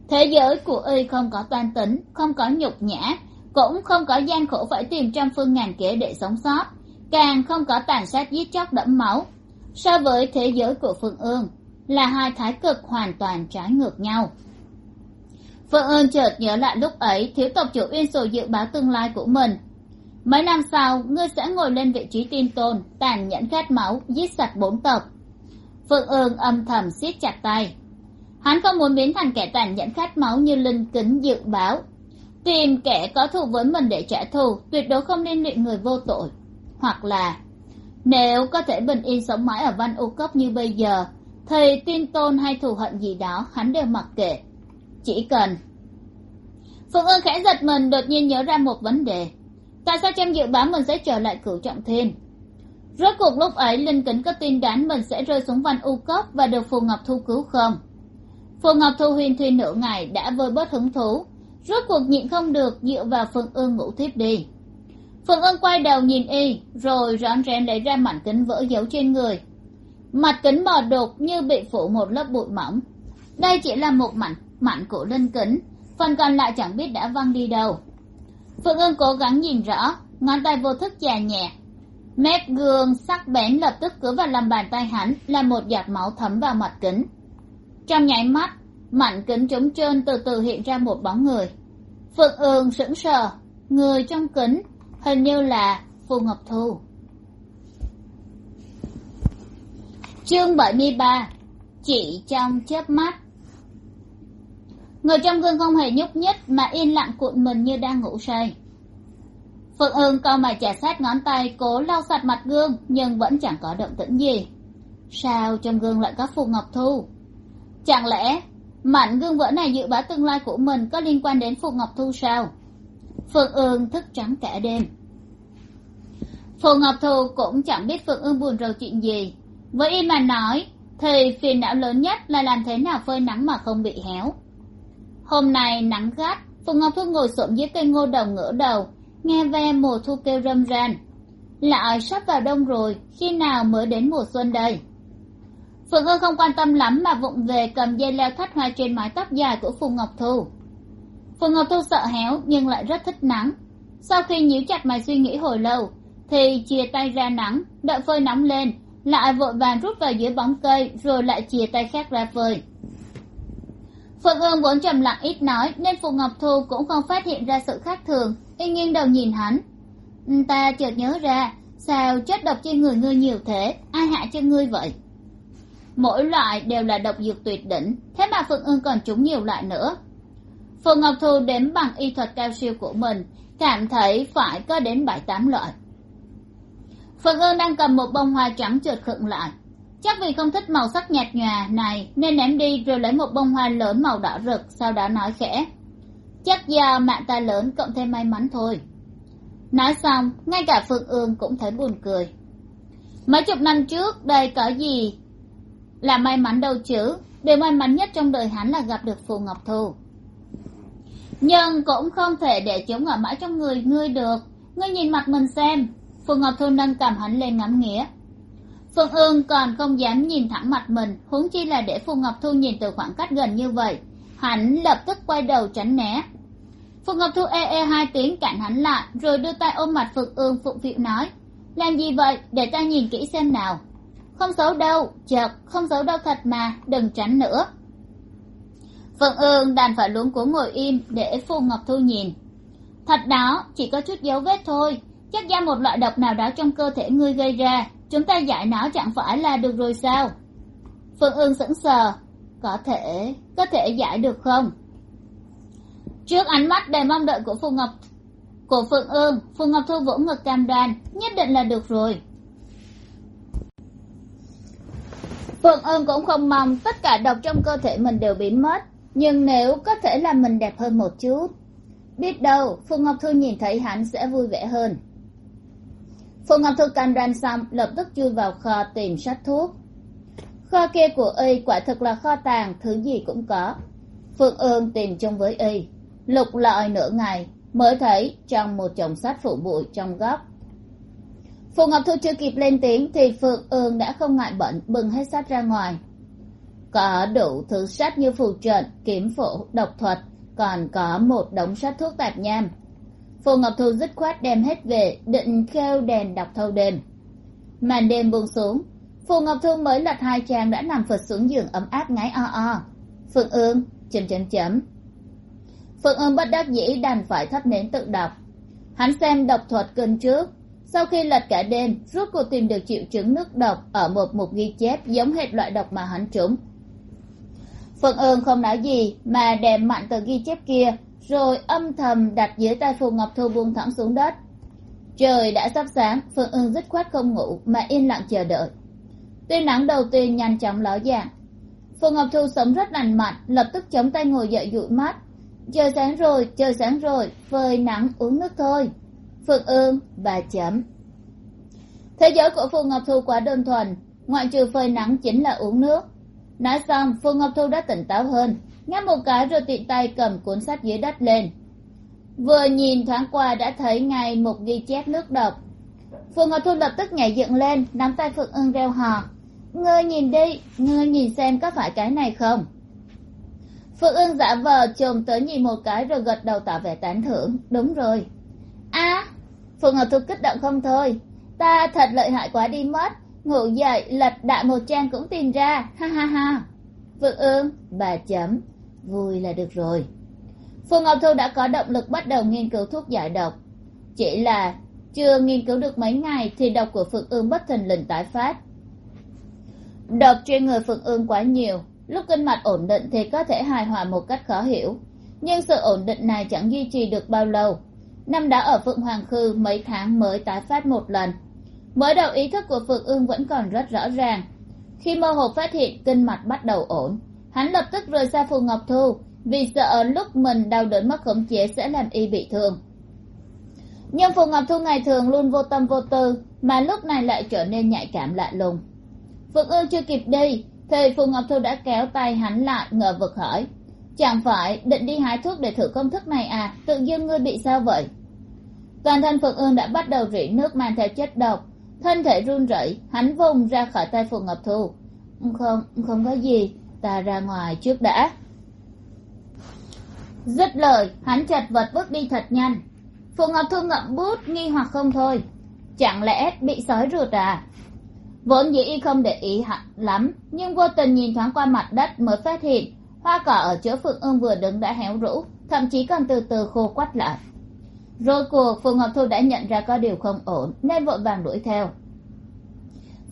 Thế giới của y không có toan tính, không có nhục nhã, cũng không có gian khổ phải tìm trăm phương ngàn kế để sống sót. Càng không có tàn sát giết chóc đẫm máu. So với thế giới của phương ương là hai thái cực hoàn toàn trái ngược nhau. Phương ơn chợt nhớ lại lúc ấy, thiếu tộc chủ uyên sổ dự báo tương lai của mình. Mấy năm sau, ngươi sẽ ngồi lên vị trí tin tôn, tàn nhẫn khát máu, giết sạch bốn tộc. Phương ương âm thầm siết chặt tay. Hắn không muốn biến thành kẻ tàn nhẫn khát máu như linh kính dự báo. Tìm kẻ có thù với mình để trả thù, tuyệt đối không nên luyện người vô tội. Hoặc là, nếu có thể bình yên sống mãi ở văn u cốc như bây giờ thì tin tôn hay thù hận gì đó, hắn đều mặc kệ. Chỉ cần. Phượng ương khẽ giật mình, đột nhiên nhớ ra một vấn đề. Tại sao trâm dự báo mình sẽ trở lại cửu trọng thiên? Rốt cuộc lúc ấy, linh kính có tin đoán mình sẽ rơi xuống văn u cốc và được phù ngọc thu cứu không? Phù ngọc thu huyền thuyên nửa ngày đã vơi bớt hứng thú. Rốt cuộc nhịn không được dựa vào phượng ương ngủ thiếp đi. Phượng ương quay đầu nhìn y, rồi rón rén lấy ra mảnh kính vỡ dấu trên người mặt kính mờ đục như bị phủ một lớp bụi mỏng. Đây chỉ là một mảnh mảnh của linh kính, phần còn lại chẳng biết đã văng đi đâu. Phương ương cố gắng nhìn rõ, ngón tay vô thức chà nhẹ. Mép gương sắc bén lập tức cứ vào lòng bàn tay hắn, là một giọt máu thấm vào mặt kính. Trong nháy mắt, mảnh kính trống trơn từ từ hiện ra một bóng người. Phượng ương sững sờ, người trong kính hình như là phù ngọc thu. Chương bảy mươi ba, chỉ trong chớp mắt. Người trong gương không hề nhúc nhích mà yên lặng cuộn mình như đang ngủ say. Phượng ương cau mày chà sát ngón tay cố lau sạch mặt gương, nhưng vẫn chẳng có động tĩnh gì. Sao trong gương lại có phù ngọc thu? Chẳng lẽ mảnh gương vỡ này dự báo tương lai của mình có liên quan đến phù ngọc thu sao? Phượng ương thức trắng cả đêm. Phù ngọc thu cũng chẳng biết phượng ương buồn rầu chuyện gì với y mà nói, thì phiền não lớn nhất là làm thế nào phơi nắng mà không bị héo. Hôm nay nắng gắt, phù ngọc thu ngồi xổm dưới cây ngô đồng ngửa đầu, nghe ve mùa thu kêu râm ran lại sắp vào đông rồi, khi nào mới đến mùa xuân đây? Phượng ương không quan tâm lắm mà vụng về cầm dây leo thắt hoa trên mái tóc dài của phù ngọc thu. Phù ngọc thu sợ héo nhưng lại rất thích nắng. Sau khi nhíu chặt mày suy nghĩ hồi lâu, thì chia tay ra nắng, đợi phơi nóng lên lại vội vàng rút vào dưới bóng cây, rồi lại chia tay khác ra phơi. Phượng ương vốn trầm lặng ít nói, nên phù ngọc thu cũng không phát hiện ra sự khác thường. Y nghiêng đầu nhìn hắn. Ừ, ta chợt nhớ ra, sao chất độc trên người ngươi nhiều thế? Ai hạ cho ngươi vậy? Mỗi loại đều là độc dược tuyệt đỉnh, thế mà phượng ương còn trúng nhiều loại nữa. Phù ngọc thu đếm bằng y thuật cao siêu của mình, cảm thấy phải có đến bảy tám loại phượng ương đang cầm một bông hoa trắng trượt khựng lại. Chắc vì không thích màu sắc nhạt nhòa này, nên ném đi rồi lấy một bông hoa lớn màu đỏ rực, sau đó nói khẽ. Chắc do mạng ta lớn, cộng thêm may mắn thôi. Nói xong, ngay cả phượng ương cũng thấy buồn cười. Mấy chục năm trước, đây có gì là may mắn đâu chứ? Điều may mắn nhất trong đời hắn là gặp được phù ngọc thu. Nhưng cũng không thể để chúng ở mãi trong người ngươi được. Ngươi nhìn mặt mình xem phù ngọc thu nâng cầm hắn lên ngắm nghía. Phương ương còn không dám nhìn thẳng mặt mình, huống chi là để phù ngọc thu nhìn từ khoảng cách gần như vậy, hắn lập tức quay đầu tránh né. Phù ngọc thu e e hai tiếng cản hắn lại, rồi đưa tay ôm mặt phượng ương phụng phịu nói, làm gì vậy? Để ta nhìn kỹ xem nào. Không xấu đâu, chợt, không xấu đâu thật mà, đừng tránh nữa. Phượng ương đành phải luống cuống ngồi im để phù ngọc thu nhìn. Thật đó, chỉ có chút dấu vết thôi chắc ra một loại độc nào đó trong cơ thể ngươi gây ra. Chúng ta giải nó chẳng phải là được rồi sao? Phương ương sững sờ. Có thể có thể giải được không? Trước ánh mắt đầy mong đợi của phù ngọc, của phượng ương phù ngọc thu vỗ ngực cam đoan, nhất định là được rồi. Phượng ương cũng không mong tất cả độc trong cơ thể mình đều biến mất, nhưng nếu có thể làm mình đẹp hơn một chút, biết đâu phù ngọc thu nhìn thấy hắn sẽ vui vẻ hơn phù ngọc thu cam đoan xong lập tức chui vào kho tìm sách thuốc. Kho kia của y quả thực là kho tàng, thứ gì cũng có. Phương ương tìm chung với y, lục lọi nửa ngày, mới thấy trong một chồng sách phủ bụi trong góc. Phù ngọc thu chưa kịp lên tiếng thì phượng ương đã không ngại bận bưng hết sách ra ngoài. Có đủ thứ sách như phù trận, kiếm phổ, độc thuật, còn có một đống sách thuốc tạp nham phù ngọc thu dứt khoát đem hết về, định khêu đèn đọc thâu đêm. Màn đêm buông xuống, phù ngọc thu mới lật hai trang đã nằm phật xuống giường ấm áp ngáy o o. Phượng ương, chấm chấm chấm. Phượng ương bất đắc dĩ đành phải thắp nến tự đọc. Hắn xem độc thuật cơn trước, sau khi lật cả đêm, rốt cuộc tìm được triệu chứng nước độc ở một mục ghi chép giống hệt loại độc mà hắn trúng. Phượng ương không nói gì mà đem mạnh tờ ghi chép kia rồi âm thầm đặt dưới tay phù ngọc thu buông thẳng xuống đất. Trời đã sắp sáng phượng ương dứt khoát không ngủ, mà yên lặng chờ đợi. Tia nắng đầu tiên nhanh chóng ló dạng. Phù ngọc thu sống rất lành mạnh, lập tức chống tay ngồi dậy dụi mắt. Trời sáng rồi, trời sáng rồi, phơi nắng uống nước thôi. Phượng ương bà chấm. Thế giới của phù ngọc thu quá đơn thuần, ngoại trừ phơi nắng chính là uống nước. Nói xong, phù ngọc thu đã tỉnh táo hơn ngáp một cái rồi tiện tay cầm cuốn sách dưới đất lên. Vừa nhìn thoáng qua đã thấy ngay một ghi chép nước độc. Phù ngọc thu lập tức nhảy dựng lên, nắm tay phượng ưng reo hò. Ngươi nhìn đi, ngươi nhìn xem có phải cái này không? Phượng ưng giả vờ chồm tới nhìn một cái rồi gật đầu tỏ vẻ tán thưởng. Đúng rồi. A phù ngọc thu kích động không thôi. Ta thật lợi hại quá đi mất. Ngủ dậy, lật đại một trang cũng tìm ra. Ha ha ha. Phượng ưng, bà chấm vui là được rồi. Phù ngọc thu đã có động lực bắt đầu nghiên cứu thuốc giải độc. Chỉ là chưa nghiên cứu được mấy ngày thì độc của phượng ương bất thình lình tái phát. Độc trên người phượng ương quá nhiều, lúc kinh mạch ổn định thì có thể hài hòa một cách khó hiểu. Nhưng sự ổn định này chẳng duy trì được bao lâu. Năm đã ở phượng hoàng khư, mấy tháng mới tái phát một lần. Mới đầu ý thức của phượng ương vẫn còn rất rõ ràng. Khi mơ hồ phát hiện, kinh mạch bắt đầu ổn hắn lập tức rời xa phù ngọc thu, vì sợ lúc mình đau đớn mất khống chế sẽ làm y bị thương. Nhưng phù ngọc thu ngày thường luôn vô tâm vô tư, mà lúc này lại trở nên nhạy cảm lạ lùng. Phượng ương chưa kịp đi, thì phù ngọc thu đã kéo tay hắn lại ngờ vực hỏi, chẳng phải định đi hái thuốc để thử công thức này à? Tự dưng ngươi bị sao vậy? Toàn thân phượng ương đã bắt đầu rỉ nước mang theo chất độc, thân thể run rẩy, hắn vùng ra khỏi tay phù ngọc thu. Không không có gì ta ra ngoài trước đã. Dứt lời, hắn chật vật bước đi thật nhanh. Phù ngọc thu ngậm bút, nghi hoặc không thôi. Chẳng lẽ bị sói rượt à? Vốn dĩ y không để ý hẳn lắm, nhưng vô tình nhìn thoáng qua mặt đất mới phát hiện, hoa cỏ ở chỗ phượng ương vừa đứng đã héo rũ, thậm chí còn từ từ khô quắt lại. Rồi cuộc phượng ngọc thu đã nhận ra có điều không ổn, nên vội vàng đuổi theo.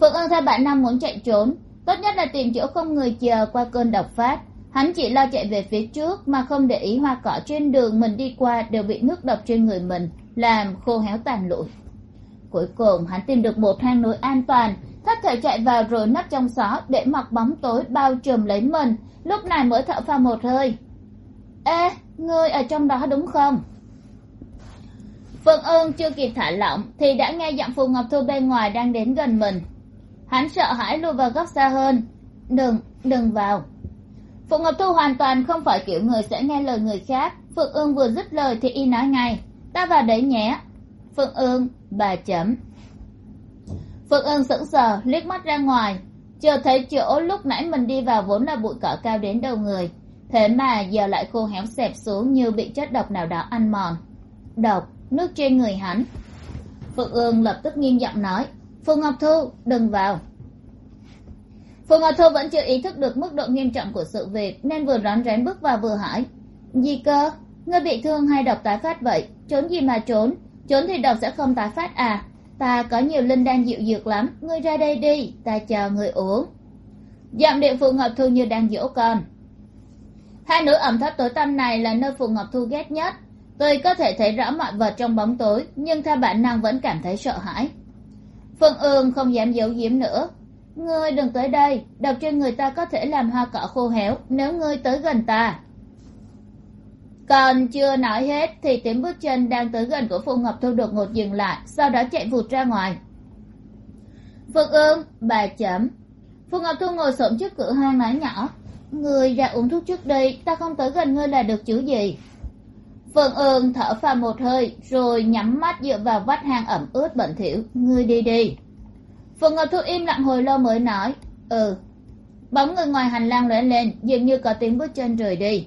Phượng ương theo bản năng muốn chạy trốn tốt nhất là tìm chỗ không người chờ qua cơn độc phát. Hắn chỉ lo chạy về phía trước mà không để ý hoa cỏ trên đường mình đi qua đều bị nước độc trên người mình, làm khô héo tàn lụi. Cuối cùng, hắn tìm được một hang núi an toàn, thất thể chạy vào rồi nấp trong xó để mặc bóng tối bao trùm lấy mình. Lúc này mới thở phào một hơi. Ê, ngươi ở trong đó đúng không? Phương ương chưa kịp thả lỏng thì đã nghe giọng phù ngọc thu bên ngoài đang đến gần mình hắn sợ hãi lùi vào góc xa hơn. Đừng đừng vào. Phù ngọc thu hoàn toàn không phải kiểu người sẽ nghe lời người khác. Phượng ương vừa dứt lời thì y nói ngay. Ta vào đấy nhé. Phượng ương, bà chấm. Phượng ương sững sờ, liếc mắt ra ngoài. Chờ thấy chỗ lúc nãy mình đi vào vốn là bụi cỏ cao đến đầu người. Thế mà giờ lại khô héo xẹp xuống như bị chất độc nào đó ăn mòn. Độc, nước trên người hắn. Phượng ương lập tức nghiêm giọng nói phù ngọc thu, đừng vào. Phù ngọc thu vẫn chưa ý thức được mức độ nghiêm trọng của sự việc, nên vừa rón rén bước vào vừa hỏi. Gì cơ, ngươi bị thương hay độc tái phát vậy? Trốn gì mà trốn? Trốn thì độc sẽ không tái phát à? Ta có nhiều linh đan dịu dược lắm, ngươi ra đây đi, ta chờ người uống. Giọng điệu phù ngọc thu như đang dỗ con. Hai nữ ẩm thấp tối tăm này là nơi phù ngọc thu ghét nhất. Tôi có thể thấy rõ mọi vật trong bóng tối, nhưng theo bản năng vẫn cảm thấy sợ hãi phương ương không dám giấu giếm nữa. Ngươi đừng tới đây độc trên người ta có thể làm hoa cỏ khô héo, nếu ngươi tới gần ta. Còn chưa nói hết thì tiếng bước chân đang tới gần của phù ngọc thu đột ngột dừng lại, sau đó chạy vụt ra ngoài. Phương ương, bà chấm phù ngọc thu ngồi xổm trước cửa hang nói nhỏ. Người ra uống thuốc trước đây ta không tới gần ngươi là được chữ gì phương ương thở phào một hơi, rồi nhắm mắt dựa vào vách hang ẩm ướt bẩn thỉu. Ngươi đi đi. Phượng ngọc thu im lặng hồi lâu mới nói ừ. Bóng người ngoài hành lang lóe lên, dường như có tiếng bước chân rời đi.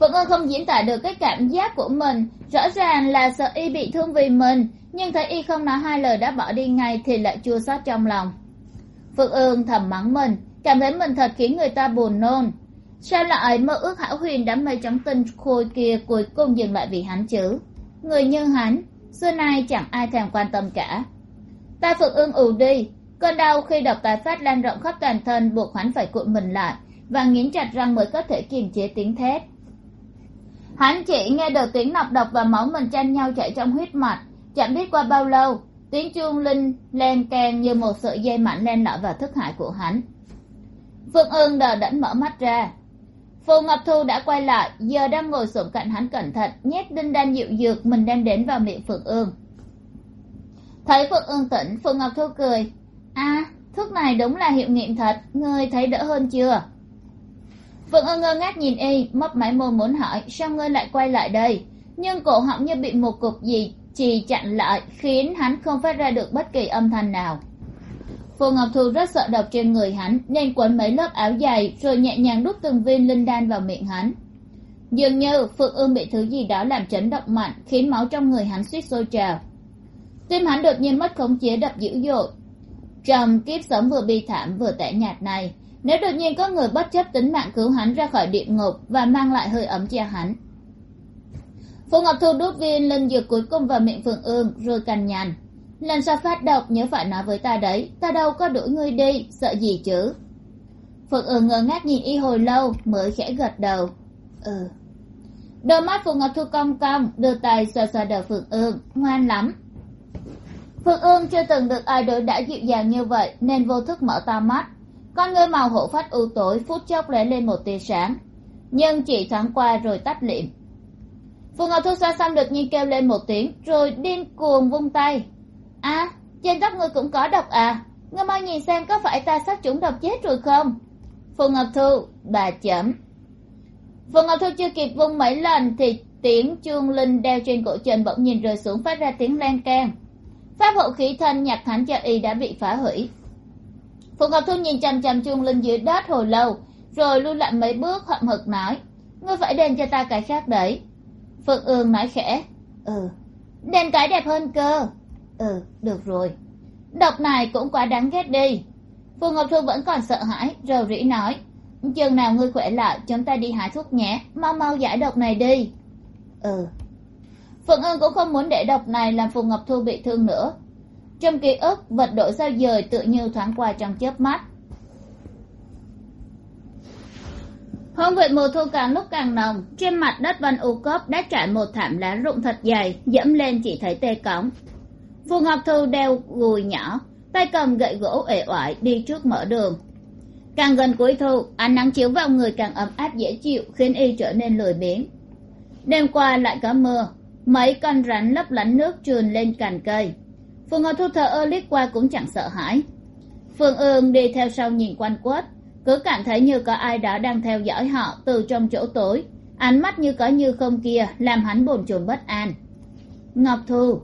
Phượng ương không diễn tả được cái cảm giác của mình. Rõ ràng là sợ y bị thương vì mình, nhưng thấy y không nói hai lời đã bỏ đi ngay thì lại chua xót trong lòng. Phượng ương thầm mắng mình, cảm thấy mình thật khiến người ta buồn nôn sao lại mơ ước hảo huyền đám mây trắng tinh khôi kia cuối cùng dừng lại vì hắn chứ? Người như hắn, xưa nay chẳng ai thèm quan tâm cả. Ta phượng ương ù đi, cơn đau khi độc tái phát lan rộng khắp toàn thân buộc hắn phải cuộn mình lại và nghiến chặt răng mới có thể kiềm chế tiếng thét. Hắn chỉ nghe được tiếng nọc độc và máu mình tranh nhau chảy trong huyết mạch, chẳng biết qua bao lâu, tiếng chuông linh len keng như một sợi dây mảnh len lỏi vào thức hải của hắn. Phương ương đờ đẫn mở mắt ra phù ngọc thu đã quay lại giờ đang ngồi xổm cạnh hắn cẩn thận nhét đinh đan dịu dược mình đem đến vào miệng phượng ương. Thấy phượng ương tỉnh phù ngọc thu cười. A à, thuốc này đúng là hiệu nghiệm thật ngươi thấy đỡ hơn chưa? Phượng ương ngơ ngác nhìn y mấp máy môi muốn hỏi sao ngươi lại quay lại đây? Nhưng cổ họng như bị một cục gì chỉ chặn lại khiến hắn không phát ra được bất kỳ âm thanh nào phù ngọc thu rất sợ độc trên người hắn, nên quấn mấy lớp áo dày rồi nhẹ nhàng đút từng viên linh đan vào miệng hắn. Dường như phượng ương bị thứ gì đó làm chấn động mạnh, khiến máu trong người hắn suýt sôi trào. Tim hắn đột nhiên mất khống chế, đập dữ dội. Trong kiếp sống vừa bi thảm vừa tẻ nhạt này, nếu đột nhiên có người bất chấp tính mạng cứu hắn ra khỏi địa ngục và mang lại hơi ấm cho hắn. Phù ngọc thu đút viên linh dược cuối cùng vào miệng phượng ương, rồi cằn nhằn lần sau phát độc, nhớ phải nói với ta đấy. Ta đâu có đuổi ngươi đi, sợ gì chứ? Phượng ương ngơ ngác nhìn y hồi lâu, mới khẽ gật đầu. Ừ. Đôi mắt phượng ngọc thu cong cong, đưa tay xoa xoa đầu phượng ương ngoan lắm. Phượng ương chưa từng được ai đối đã dịu dàng như vậy, nên vô thức mở to mắt. Con ngươi màu hổ phát u tối, phút chốc lóe lên một tia sáng. Nhưng chỉ thoáng qua rồi tắt liệm phù ngọc thu xoa xong được nhiên kêu lên một tiếng, rồi điên cuồng vung tay à trên tóc ngươi cũng có độc à. Ngươi mau nhìn xem có phải ta sát trúng độc chết rồi không? Phù ngọc thu, bà chậm. Phù ngọc thu chưa kịp vung mấy lần thì tiếng chuông linh đeo trên cổ trần bỗng nhìn rơi xuống phát ra tiếng len can pháp hộ khí thân nhạc thánh cho y đã bị phá hủy. Phù ngọc thu nhìn chằm chằm chuông linh dưới đất hồi lâu, rồi lui lại mấy bước hậm hực nói, ngươi phải đền cho ta cái khác đấy. Phượng ương nói khẽ ừ đền cái đẹp hơn cơ ừ được rồi. Độc này cũng quá đáng ghét đi. Phù ngọc thu vẫn còn sợ hãi rầu rĩ nói chừng nào ngươi khỏe lại chúng ta đi hái thuốc nhé. Mau mau giải độc này đi. Ừ. Phượng ương cũng không muốn để độc này làm phù ngọc thu bị thương nữa. Trong ký ức vật đổi sao dời tự như thoáng qua trong chớp mắt. Hương vị mùa thu càng lúc càng nồng trên mặt đất văn u cốp đã trải một thảm lá rụng thật dày dẫm lên chỉ thấy tê cống phù ngọc thu đeo gùi nhỏ, tay cầm gậy gỗ uể oải đi trước mở đường. Càng gần cuối thu, ánh nắng chiếu vào người càng ấm áp dễ chịu, khiến y trở nên lười biếng. Đêm qua lại có mưa, mấy con rắn lấp lánh nước trườn lên cành cây. Phù ngọc thu thờ ơ liếc qua cũng chẳng sợ hãi. Phương ương đi theo sau nhìn quanh quất, cứ cảm thấy như có ai đó đang theo dõi họ từ trong chỗ tối. Ánh mắt như có như không kia, làm hắn bồn chồn bất an. Ngọc thu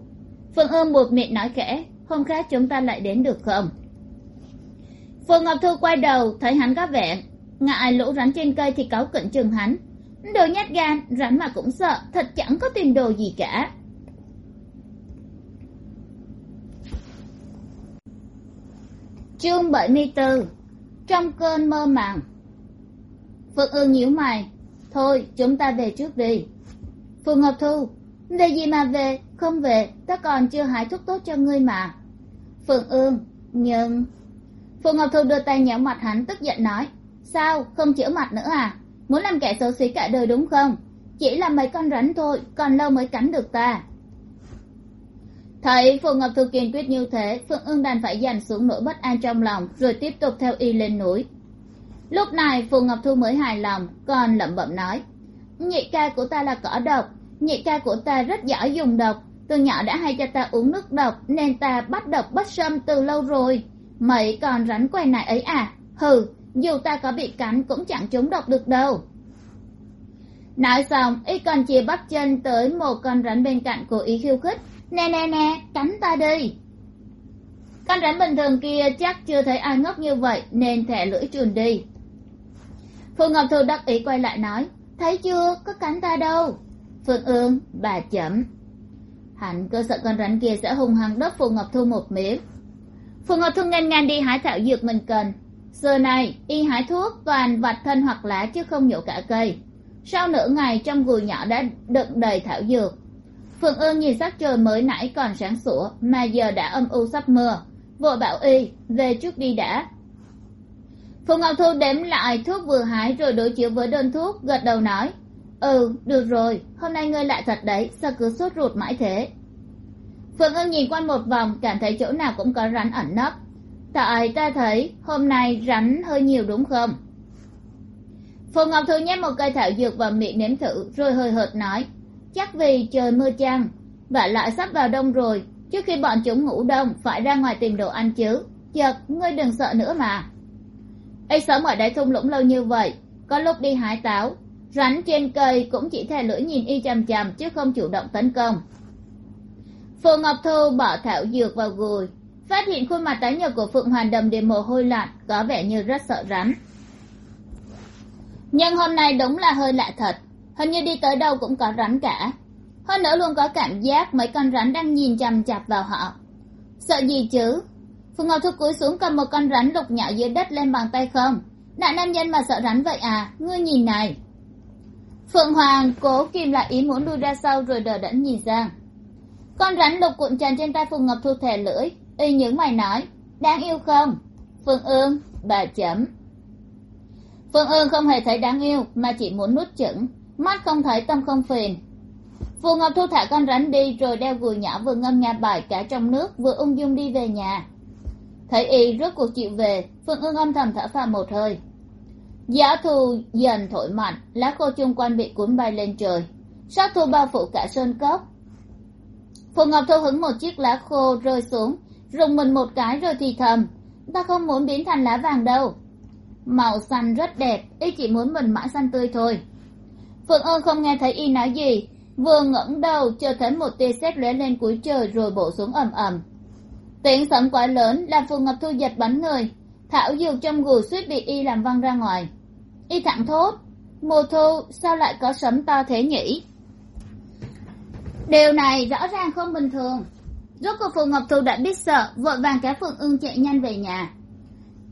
phương ương buộc miệng nói khẽ, hôm khác chúng ta lại đến được không? Phượng ngọc thu quay đầu, thấy hắn có vẻ ngại lũ rắn trên cây thì cáu cận chừng hắn. Đồ nhát gan, rắn mà cũng sợ, thật chẳng có tiền đồ gì cả. Chương bảy mươi bốn trong cơn mơ màng. Phượng ương nhíu mày, thôi, chúng ta về trước đi. Phượng ngọc thu về gì mà về? Không về ta còn chưa hái thuốc tốt cho ngươi mà. Phượng ương, nhưng phượng ngọc thu đưa tay nhéo mặt hắn, tức giận nói, sao, không chữa mặt nữa à? Muốn làm kẻ xấu xí cả đời đúng không? Chỉ là mấy con rắn thôi, còn lâu mới cắn được ta. Thấy phù ngọc thu kiên quyết như thế, phượng ương đành phải dằn xuống nỗi bất an trong lòng, rồi tiếp tục theo y lên núi. Lúc này phù ngọc thu mới hài lòng, còn lẩm bẩm nói, nhị ca của ta là cỏ độc, nhị ca của ta rất giỏi dùng độc từ nhỏ đã hay cho ta uống nước độc, nên ta bắt độc bất sâm từ lâu rồi. Mấy con rắn quay này ấy à? Hừ, dù ta có bị cắn cũng chẳng trúng độc được đâu. Nói xong, y còn chìa bắp chân tới một con rắn bên cạnh của ý khiêu khích. Nè nè nè, cắn ta đi. Con rắn bình thường kia chắc chưa thấy ai ngốc như vậy, nên thẻ lưỡi trườn đi. Phù ngọc thu đắc ý quay lại nói, thấy chưa? Có cắn ta đâu. Phương ương, bà chậm hắn cơ sợ con rắn kia sẽ hung hăng đốt phù ngọc thu một miếng. Phù ngọc thu nghênh ngang đi hái thảo dược mình cần. Giờ này, y hái thuốc toàn vặt thân hoặc lá chứ không nhổ cả cây. Sau nửa ngày, trong gùi nhỏ đã đựng đầy thảo dược. Phượng ương nhìn sắc trời mới nãy còn sáng sủa, mà giờ đã âm u sắp mưa. Vội bảo y, về trước đi đã. Phù ngọc thu đếm lại thuốc vừa hái rồi đối chiếu với đơn thuốc, gật đầu nói ừ được rồi, hôm nay ngươi lại thật đấy, sao cứ sốt ruột mãi thế? Phượng ưng nhìn quanh một vòng, cảm thấy chỗ nào cũng có rắn ẩn nấp. Tại ta thấy, hôm nay rắn hơi nhiều đúng không? Phù ngọc thu nhét một cây thảo dược vào miệng nếm thử, rồi hơi hợt nói, chắc vì trời mưa chăng? Và lại sắp vào đông rồi, trước khi bọn chúng ngủ đông, phải ra ngoài tìm đồ ăn chứ. Chợt, ngươi đừng sợ nữa mà. Ấy sống ở đây thung lũng lâu như vậy, có lúc đi hái táo rắn trên cây cũng chỉ thè lưỡi nhìn y chằm chằm chứ không chủ động tấn công. Phù ngọc thu bỏ thảo dược vào gùi, phát hiện khuôn mặt tái nhợt của phượng hoàn đầm đều mồ hôi lạnh, có vẻ như rất sợ rắn. Nhưng hôm nay đúng là hơi lạ thật, hình như đi tới đâu cũng có rắn cả. Hơn nữa luôn có cảm giác mấy con rắn đang nhìn chằm chặp vào họ. Sợ gì chứ? Phượng ngọc thu cúi xuống cầm một con rắn lục nhỏ dưới đất lên bằng tay không. Đại nam nhân mà sợ rắn vậy à? Ngươi nhìn này phượng hoàng cố kìm lại ý muốn đuôi ra sau rồi đờ đẫn nhìn sang con rắn lục cuộn tròn trên tay Phùng ngọc thu thẻ lưỡi, y những mày nói, đáng yêu không? Phương ương, bà chấm. Phương ương không hề thấy đáng yêu, mà chỉ muốn nuốt chửng. Mắt không thấy, tâm không phiền. Phù ngọc thu thả con rắn đi rồi đeo gùi nhỏ vừa ngâm nga bài cả trong nước, vừa ung dung đi về nhà. Thấy y rốt cuộc chịu về phương ương âm thầm thở phào một hơi gió thu dần thổi mạnh, lá khô chung quanh bị cuốn bay lên trời. Sát thu bao phủ cả sơn cốc. Phù ngọc thu hứng một chiếc lá khô rơi xuống, rùng mình một cái rồi thì thầm, ta không muốn biến thành lá vàng đâu. Màu xanh rất đẹp y chỉ muốn mình mãi xanh tươi thôi. Phượng ương không nghe thấy y nói gì, vừa ngẩng đầu chờ thấy một tia sét lóe lên cuối trời rồi bổ xuống ầm ầm. Tiếng sấm quá lớn làm phù ngọc thu giật bắn người, thảo dược trong gù suýt bị y làm văng ra ngoài y thẳng thốt. Mùa thu, sao lại có sấm to thế nhỉ? Điều này rõ ràng không bình thường. Rốt cuộc phù ngọc thu đã biết sợ, vội vàng kéo phượng ương chạy nhanh về nhà.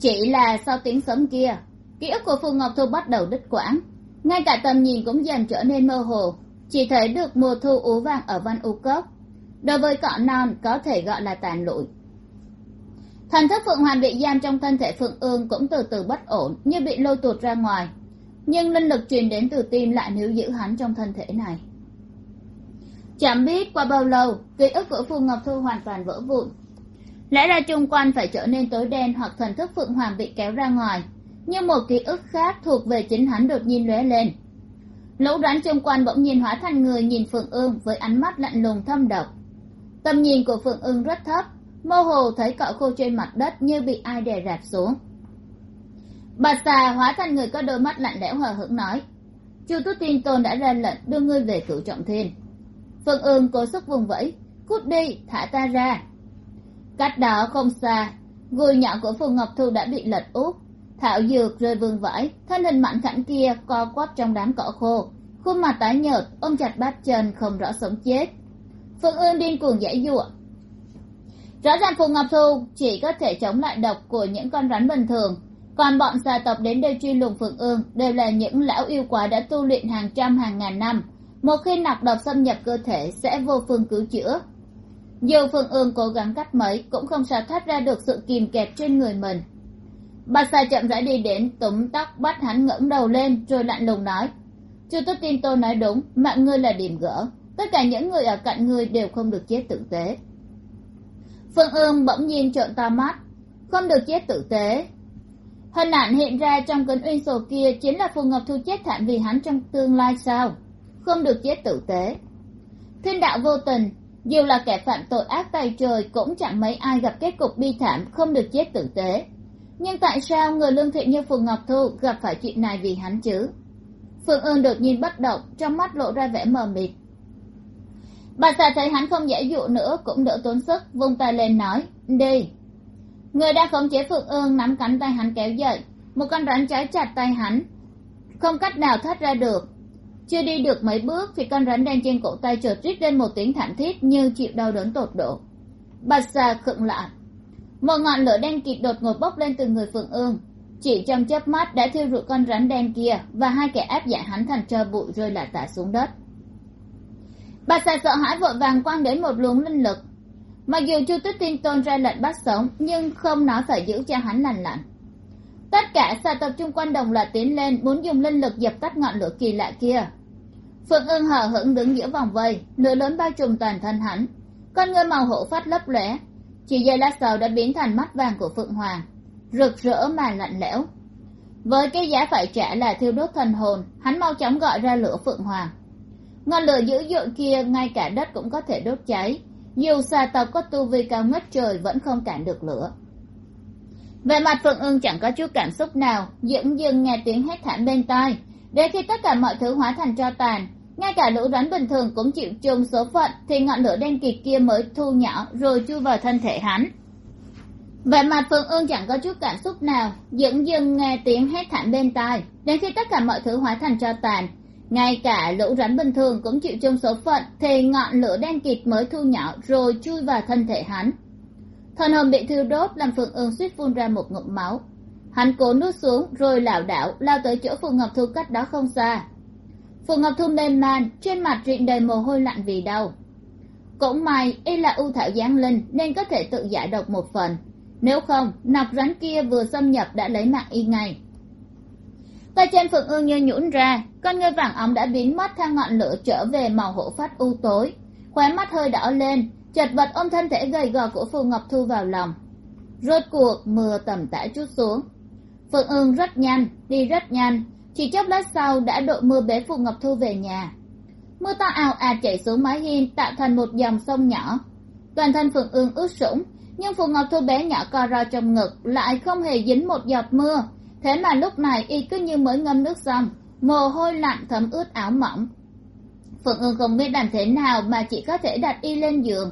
Chỉ là sau tiếng sấm kia, ký ức của phù ngọc thu bắt đầu đứt quãng. Ngay cả tầm nhìn cũng dần trở nên mơ hồ. Chỉ thấy được mùa thu ú vàng ở văn u cốc. Đối với cọ non, có thể gọi là tàn lụi thần thức phượng hoàn bị giam trong thân thể phượng ương cũng từ từ bất ổn, như bị lôi tuột ra ngoài. Nhưng linh lực truyền đến từ tim lại níu giữ hắn trong thân thể này. Chẳng biết qua bao lâu, ký ức của phù ngọc thu hoàn toàn vỡ vụn. Lẽ ra chung quanh phải trở nên tối đen hoặc thần thức phượng hoàng bị kéo ra ngoài, nhưng một ký ức khác thuộc về chính hắn đột nhiên lóe lên. Lũ đoán chung quanh bỗng nhiên hóa thành người nhìn phượng ương với ánh mắt lạnh lùng thâm độc. Tầm nhìn của phượng ương rất thấp mơ hồ thấy cọ khô trên mặt đất như bị ai đè rạp xuống. Bà xà hóa thành người có đôi mắt lạnh lẽo hờ hững nói, chu túc tiên tôn đã ra lệnh đưa ngươi về cửu trọng thiên. Phương ương cố sức vùng vẫy, cút đi, thả ta ra. Cách đó không xa gùi nhỏ của phù ngọc thu đã bị lật úp, thảo dược rơi vương vãi, thân hình mạnh khảnh kia co quắp trong đám cỏ khô, khuôn mặt tái nhợt, ôm chặt bát chân không rõ sống chết. Phương ương điên cuồng giải giụa rõ ràng phù ngọc thu chỉ có thể chống lại độc của những con rắn bình thường. Còn bọn xà tộc đến đây truy lùng phượng ương đều là những lão yêu quá đã tu luyện hàng trăm, hàng ngàn năm. Một khi nọc độc xâm nhập cơ thể sẽ vô phương cứu chữa. Dù phương ương cố gắng cắt mấy, cũng không sao thoát ra được sự kìm kẹp trên người mình. Bà xà chậm rãi đi đến, túm tóc, bắt hắn ngẩng đầu lên, rồi lạnh lùng nói chú tôi tin, tôi nói đúng, mạng ngươi là điểm gỡ. Tất cả những người ở cạnh ngươi đều không được chết tử tế phương ương bỗng nhiên trợn to mắt. Không được chết tử tế. Hình ảnh hiện ra trong kính uyên sổ kia chính là phù ngọc thu chết thảm vì hắn trong tương lai sao? Không được chết tử tế. Thiên đạo vô tình, dù là kẻ phạm tội ác tay trời cũng chẳng mấy ai gặp kết cục bi thảm, không được chết tử tế. Nhưng tại sao người lương thiện như phù ngọc thu gặp phải chuyện này vì hắn chứ? Phương ương đột nhiên bất động, trong mắt lộ ra vẻ mờ mịt bà già thấy hắn không dễ dụ nữa cũng đỡ tốn sức, vung tay lên nói, đi. Người đang khống chế phượng ương nắm cánh tay hắn kéo dậy, một con rắn trói chặt tay hắn, không cách nào thoát ra được. Chưa đi được mấy bước thì con rắn đen trên cổ tay chợt rít lên một tiếng thảm thiết như chịu đau đớn tột độ. Bà già khựng lại. Một ngọn lửa đen kịt đột ngột bốc lên từ người phượng ương. Chỉ trong chớp mắt đã thiêu rụi con rắn đen kia và hai kẻ áp giải hắn thành tro bụi rơi lả tả xuống đất bà xà sợ hãi vội vàng quăng đến một luồng linh lực. Mặc dù chu tích tiên tôn ra lệnh bắt sống, nhưng không nói phải giữ cho hắn lành lặn. Tất cả xà tập trung quanh đồng loạt tiến lên, muốn dùng linh lực dập tắt ngọn lửa kỳ lạ kia. Phượng ương hờ hững đứng giữa vòng vây, lửa lớn bao trùm toàn thân hắn. Con ngươi màu hổ phát lấp lóe chỉ giây lát sau đã biến thành mắt vàng của phượng hoàng, rực rỡ mà lạnh lẽo. Với cái giá phải trả là thiêu đốt thần hồn, hắn mau chóng gọi ra lửa phượng hoàng ngọn lửa dữ dội kia ngay cả đất cũng có thể đốt cháy. Nhiều xà tộc có tu vi cao ngất trời vẫn không cản được lửa. Về mặt phượng ương chẳng có chút cảm xúc nào, dững dừng nghe tiếng hét thảm bên tai. Đến khi tất cả mọi thứ hóa thành tro tàn, ngay cả lũ rắn bình thường cũng chịu chung số phận, thì ngọn lửa đen kịt kia mới thu nhỏ rồi chui vào thân thể hắn. Vẻ mặt phượng ương chẳng có chút cảm xúc nào, dững dưng nghe tiếng hét thảm bên tai. Đến khi tất cả mọi thứ hóa thành tro tàn ngay cả lũ rắn bình thường cũng chịu chung số phận, thì ngọn lửa đen kịt mới thu nhỏ rồi chui vào thân thể hắn. Thần hồn bị thiêu đốt làm phượng ương suýt phun ra một ngụm máu. Hắn cố nuốt xuống rồi lảo đảo lao tới chỗ phù ngọc thu cách đó không xa. Phù ngọc thu mềm man trên mặt rịn đầy mồ hôi lạnh vì đau. Cũng may, y là ưu thảo giáng linh nên có thể tự giải độc một phần. Nếu không, nọc rắn kia vừa xâm nhập đã lấy mạng y ngay tay chân phượng ương như nhũn ra, con ngươi vàng óng đã biến mất theo ngọn lửa trở về màu hổ phát u tối. Khóe mắt hơi đỏ lên, chật vật ôm thân thể gầy gò của phù ngọc thu vào lòng. Rốt cuộc, mưa tầm tã chút xuống. Phượng ương rất nhanh, đi rất nhanh. Chỉ chốc lát sau đã đội mưa bế phù ngọc thu về nhà. Mưa to ào ạt chảy xuống mái hiên, tạo thành một dòng sông nhỏ. Toàn thân phượng ương ướt sũng, nhưng phù ngọc thu bé nhỏ co ro trong ngực lại không hề dính một giọt mưa thế mà lúc này y cứ như mới ngâm nước xong, mồ hôi lạnh thấm ướt áo mỏng. Phượng ương không biết làm thế nào mà chỉ có thể đặt y lên giường.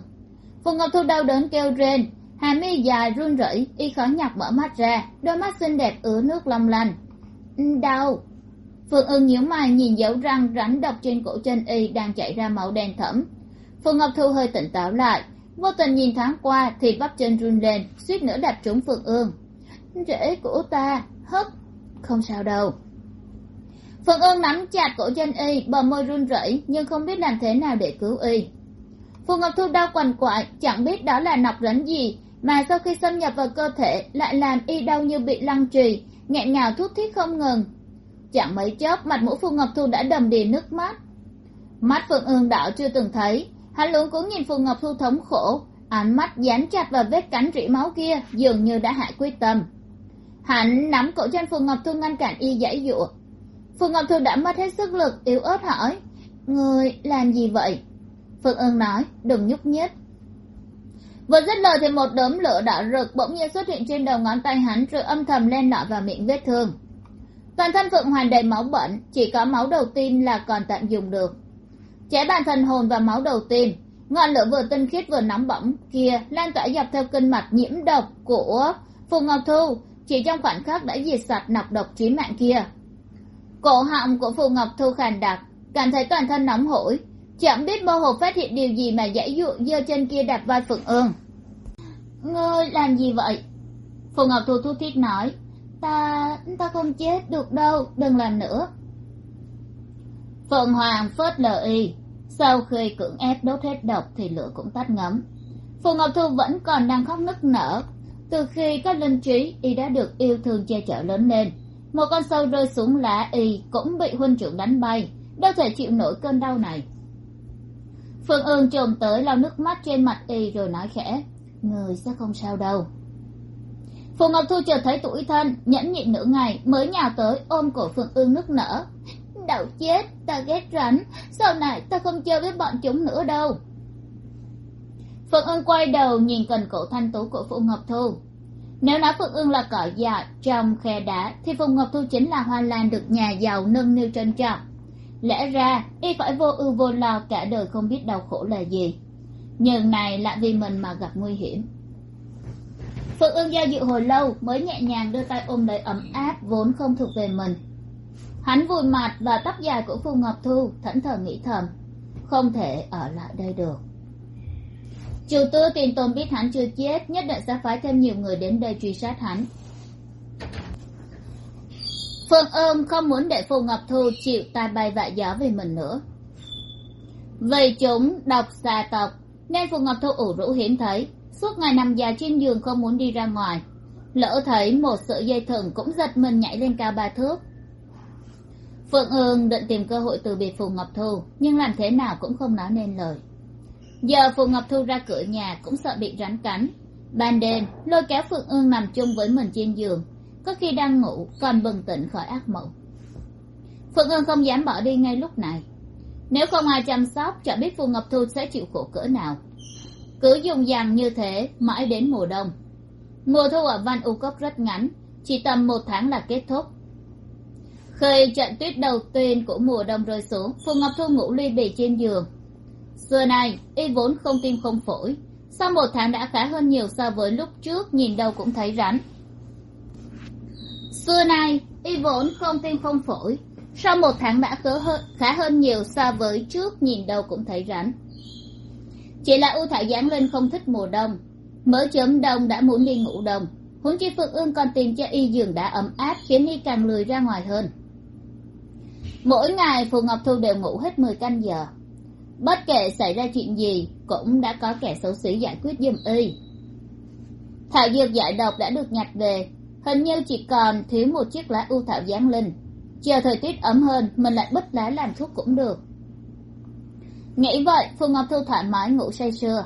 Phù ngọc thu đau đớn kêu rên, hà mi dài run rẩy, y khó nhọc mở mắt ra, đôi mắt xinh đẹp ứa nước long lanh. Ừ, đau. Phượng ương nhíu mày nhìn dấu răng rắn độc trên cổ chân y đang chảy ra máu đen thẫm. Phù ngọc thu hơi tỉnh táo lại, vô tình nhìn thoáng qua thì bắp chân run lên, suýt nữa đập trúng phượng ương rễ của ta hấp, không sao đâu. Phượng ương nắm chặt cổ chân y bờ môi run rẩy nhưng không biết làm thế nào để cứu y. Phù ngọc thu đau quằn quại chẳng biết đó là nọc rắn gì mà sau khi xâm nhập vào cơ thể lại làm y đau như bị lăng trì nghẹn ngào thút thít không ngừng. Chẳng mấy chốc mặt mũi phù ngọc thu đã đầm đìa nước mắt. Mắt phượng ương đảo chưa từng thấy hắn luống cuống nhìn phù ngọc thu thống khổ ánh mắt dán chặt vào vết cắn rỉ máu kia dường như đã hại quyết tâm hắn nắm cổ chân phù ngọc thu ngăn cản y dãy dụa. Phù ngọc thu đã mất hết sức lực, yếu ớt hỏi người làm gì vậy? Phượng ương nói, đừng nhúc nhích. Vừa dứt lời thì một đốm lửa đỏ rực bỗng nhiên xuất hiện trên đầu ngón tay hắn, rồi âm thầm len lỏi vào miệng vết thương. Toàn thân phượng hoàn đầy máu bẩn, chỉ có máu đầu tim là còn tạm dùng được. Cháy bàn thần hồn và máu đầu tim, ngọn lửa vừa tinh khiết vừa nóng bỏng kia lan tỏa dọc theo kinh mạch nhiễm độc của phù ngọc thu chỉ trong khoảnh khắc đã diệt sạch nọc độc chí mạng kia. Cổ họng của phù ngọc thu khàn đặc, cảm thấy toàn thân nóng hổi. Chẳng biết mơ hồ phát hiện điều gì mà dãy dụ giơ chân kia đạp vai phượng ương. Ngươi làm gì vậy? Phù ngọc thu thu thiết nói, ta ta không chết được đâu, đừng làm nữa. Phượng hoàng phớt lờ y. Sau khi cưỡng ép đốt hết độc thì lửa cũng tắt ngấm. Phù ngọc thu vẫn còn đang khóc nức nở từ khi có linh trí, y đã được yêu thương che chở lớn lên. Một con sâu rơi xuống lá y cũng bị huynh trưởng đánh bay, đâu thể chịu nổi cơn đau này. Phương ương trồm tới lau nước mắt trên mặt y rồi nói khẽ, người sẽ không sao đâu. Phù ngọc thu chợt thấy tủi thân, nhẫn nhịn nửa ngày mới nhào tới ôm cổ Phương ương nức nở. Đau chết, ta ghét rắn, sau này ta không chơi với bọn chúng nữa đâu phượng ương quay đầu nhìn cần cổ thanh tú của phù ngọc thu. Nếu nói phượng ương là cỏ dại trong khe đá, thì phùng ngọc thu chính là hoa lan được nhà giàu nâng niu trân trọng. Lẽ ra, y phải vô ưu vô lo cả đời không biết đau khổ là gì. Nhưng này lại vì mình mà gặp nguy hiểm. Phượng ương do dự hồi lâu mới nhẹ nhàng đưa tay ôm lấy ấm áp vốn không thuộc về mình. Hắn vùi mặt và tóc dài của phù ngọc thu thẫn thờ nghĩ thầm, không thể ở lại đây được chủ tư tiền tồn biết hắn chưa chết, nhất định sẽ phái thêm nhiều người đến đây truy sát hắn. Phương ương không muốn để phù ngọc thu chịu tai bay vạ gió vì mình nữa. Vì chúng độc xà tộc, nên phù ngọc thu ủ rũ hiếm thấy. Suốt ngày nằm dài trên giường không muốn đi ra ngoài. Lỡ thấy một sợi dây thừng cũng giật mình nhảy lên cao ba thước. Phượng ương định tìm cơ hội từ biệt phù ngọc thu, nhưng làm thế nào cũng không nói nên lời giờ phù ngọc thu ra cửa nhà cũng sợ bị rắn cắn. Ban đêm, lôi kéo phượng ương nằm chung với mình trên giường. Có khi đang ngủ, còn bừng tỉnh khỏi ác mộng. Phượng ương không dám bỏ đi ngay lúc này. Nếu không ai chăm sóc, chả biết phù ngọc thu sẽ chịu khổ cỡ nào. Cứ dùng dằng như thế, mãi đến mùa đông. Mùa thu ở văn u cốc rất ngắn, chỉ tầm một tháng là kết thúc. Khi trận tuyết đầu tiên của mùa đông rơi xuống, phù ngọc thu ngủ ly bì trên giường xưa nay y vốn không tim không phổi. Sau một tháng đã khá hơn nhiều so với lúc trước, nhìn đâu cũng thấy rắn. Xưa nay, y vốn không tim không phổi. Sau một tháng đã khá hơn nhiều so với trước, nhìn đâu cũng thấy rắn. Chỉ là u thảo giáng lên không thích mùa đông. Mới chớm đông đã muốn đi ngủ đông. Huống chi phượng ương còn tìm cho y giường đã ấm áp, khiến y càng lười ra ngoài hơn. Mỗi ngày phù ngọc thu đều ngủ hết mười canh giờ bất kể xảy ra chuyện gì, cũng đã có kẻ xấu xí giải quyết giùm y. Thảo dược giải độc đã được nhặt về. Hình như chỉ còn thiếu một chiếc lá u thảo giáng linh. Chờ thời tiết ấm hơn, mình lại bứt lá làm thuốc cũng được. Nghĩ vậy, phương ngọc thu thoải mái ngủ say sưa.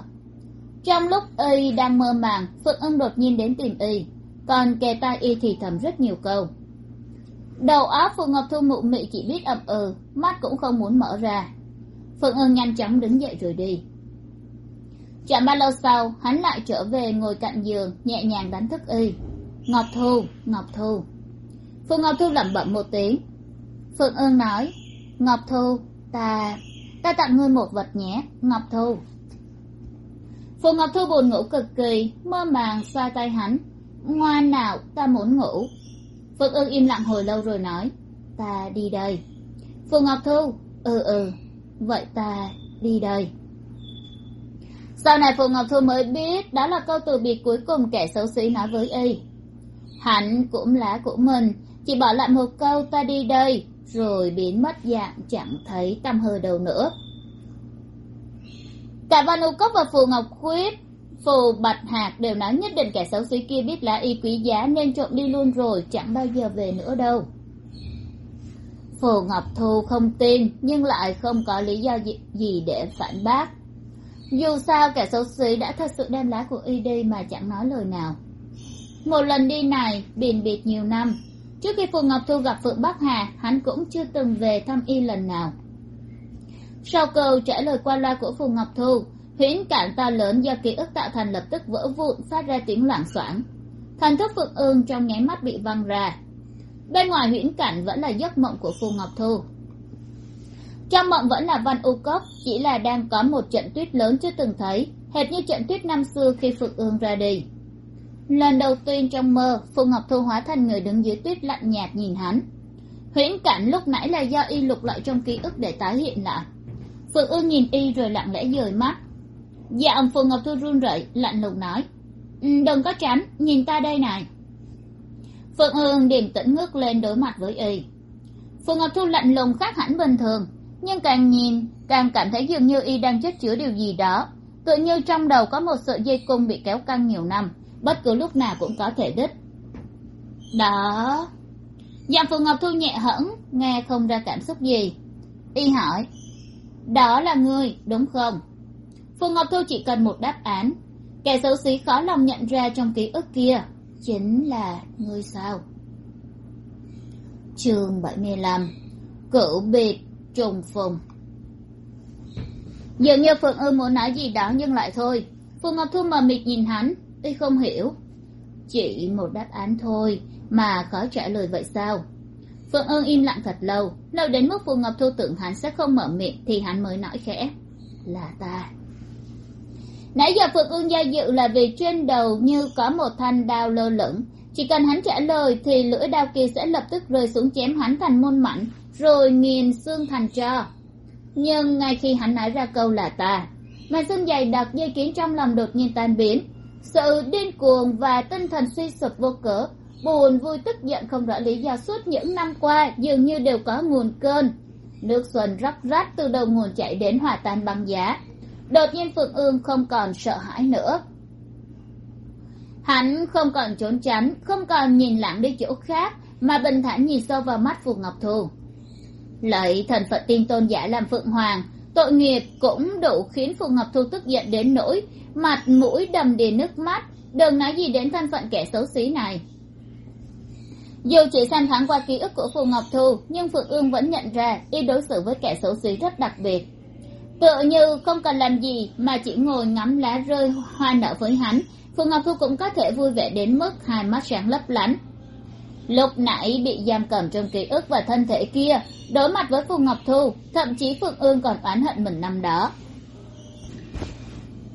Trong lúc y đang mơ màng phượng ưng đột nhiên đến tìm y. Còn kề tai y thì thầm rất nhiều câu. Đầu óc phù ngọc thu mụ mị chỉ biết ậm ừ mắt cũng không muốn mở ra phượng ưng nhanh chóng đứng dậy rồi đi. Chẳng bao lâu sau, hắn lại trở về ngồi cạnh giường, nhẹ nhàng đánh thức y. Ngọc thu ngọc thu. Phượng ngọc thu lẩm bẩm một tiếng. Phượng ương nói, ngọc thu, ta ta tặng ngươi một vật nhé, ngọc thu. Phù ngọc thu buồn ngủ cực kỳ, mơ màng xoa tay hắn. Ngoan nào, ta muốn ngủ. Phượng ương im lặng hồi lâu rồi nói, ta đi đây. Phù ngọc thu ừ ừ vậy ta đi đây. Sau này phù ngọc thu mới biết đó là câu từ biệt cuối cùng kẻ xấu xí nói với y. Hắn cũng lá của mình, chỉ bỏ lại một câu ta đi đây, rồi biến mất dạng chẳng thấy tăm hơi đâu nữa. Cả văn u cốc và phù ngọc khuyết, phù bạch hạc đều nói nhất định kẻ xấu xí kia biết lá y quý giá nên trộm đi luôn rồi, chẳng bao giờ về nữa đâu phù ngọc thu không tin, nhưng lại không có lý do gì để phản bác. Dù sao, kẻ xấu xí đã thật sự đem lá của y đi mà chẳng nói lời nào. Một lần đi này biển biệt nhiều năm. Trước khi phù ngọc thu gặp phượng bắc hà, hắn cũng chưa từng về thăm y lần nào. Sau câu trả lời qua loa của phù ngọc thu, huyễn cảm to lớn do ký ức tạo thành lập tức vỡ vụn, phát ra tiếng loảng xoảng. Thần thức phượng ương trong nháy mắt bị văng ra bên ngoài huyễn cảnh vẫn là giấc mộng của phù ngọc thu trong mộng vẫn là văn u cốc, chỉ là đang có một trận tuyết lớn chưa từng thấy, hệt như trận tuyết năm xưa khi phượng ương ra đi. Lần đầu tiên trong mơ, phù ngọc thu hóa thành người đứng dưới tuyết lạnh nhạt nhìn hắn. Huyễn cảnh lúc nãy là do y lục lại trong ký ức để tái hiện lại. Phượng ương nhìn y rồi lặng lẽ dời mắt. Dạ phù ngọc thu run rẩy, lạnh lùng nói. Ừ, đừng có tránh, nhìn ta đây này phượng hương điềm tĩnh ngước lên đối mặt với y. Phù ngọc thu lạnh lùng khác hẳn bình thường, nhưng càng nhìn, càng cảm thấy dường như y đang chất chứa điều gì đó. Tự như trong đầu có một sợi dây cung bị kéo căng nhiều năm, bất cứ lúc nào cũng có thể đứt. Đó. Giọng phù ngọc thu nhẹ hẫng nghe không ra cảm xúc gì. Y hỏi, đó là ngươi, đúng không? Phù ngọc thu chỉ cần một đáp án. Kẻ xấu xí khó lòng nhận ra trong ký ức kia chính là ngươi sao? Chương bảy mươi lăm, cửu biệt trùng phùng. Dường như phượng ư muốn nói gì đó nhưng lại thôi. Phù ngọc thu mờ mịt nhìn hắn y không hiểu. Chỉ một đáp án thôi mà khó trả lời vậy sao? Phượng ương im lặng thật lâu lâu đến mức phù ngọc thu tưởng hắn sẽ không mở miệng thì hắn mới nói khẽ, là ta nãy giờ phượng ương gia dự là vì trên đầu như có một thanh đao lơ lửng. Chỉ cần hắn trả lời thì lưỡi đao kia sẽ lập tức rơi xuống chém hắn thành môn mảnh, rồi nghiền xương thành tro. Nhưng ngay khi hắn nói ra câu là ta, mà xương dày đặc dây kiến trong lòng đột nhiên tan biến, sự điên cuồng và tinh thần suy sụp vô cớ, buồn vui tức giận không rõ lý do suốt những năm qua dường như đều có nguồn cơn. Nước xuân róc rách từ đầu nguồn chảy đến hòa tan băng giá đột nhiên phượng ương không còn sợ hãi nữa. Hắn không còn trốn tránh, không còn nhìn lặng đi chỗ khác, mà bình thản nhìn sâu vào mắt phù ngọc thu. Lợi thần phật tiên tôn giả làm phượng hoàng, tội nghiệp cũng đủ khiến phù ngọc thu tức giận đến nỗi mặt mũi đầm đìa nước mắt, đừng nói gì đến thân phận kẻ xấu xí này. Dù chỉ xem thoáng qua ký ức của phù ngọc thu, nhưng phượng ương vẫn nhận ra y đối xử với kẻ xấu xí rất đặc biệt tựa như không cần làm gì mà chỉ ngồi ngắm lá rơi hoa nở với hắn phù ngọc thu cũng có thể vui vẻ đến mức hai mắt sáng lấp lánh. Lúc nãy bị giam cầm trong ký ức và thân thể kia, đối mặt với phù ngọc thu, thậm chí phượng ương còn oán hận mình năm đó.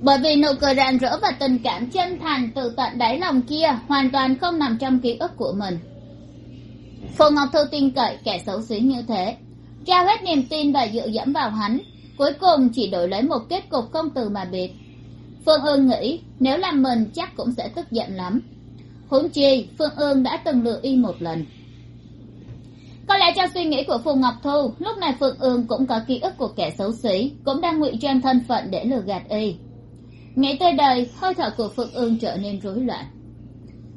Bởi vì nụ cười rạng rỡ và tình cảm chân thành từ tận đáy lòng kia hoàn toàn không nằm trong ký ức của mình. Phù ngọc thu tin cậy, kẻ xấu xí như thế. Trao hết niềm tin và dựa dẫm vào hắn cuối cùng chỉ đổi lấy một kết cục không từ mà biệt. Phương ương nghĩ nếu làm mình chắc cũng sẽ tức giận lắm. Huống chi, phương ương đã từng lừa y một lần. Có lẽ trong suy nghĩ của phù ngọc thu, lúc này Phương ương cũng có ký ức của kẻ xấu xí, cũng đang ngụy trang thân phận để lừa gạt y. Nghĩ tới đây, hơi thở của Phương ương trở nên rối loạn.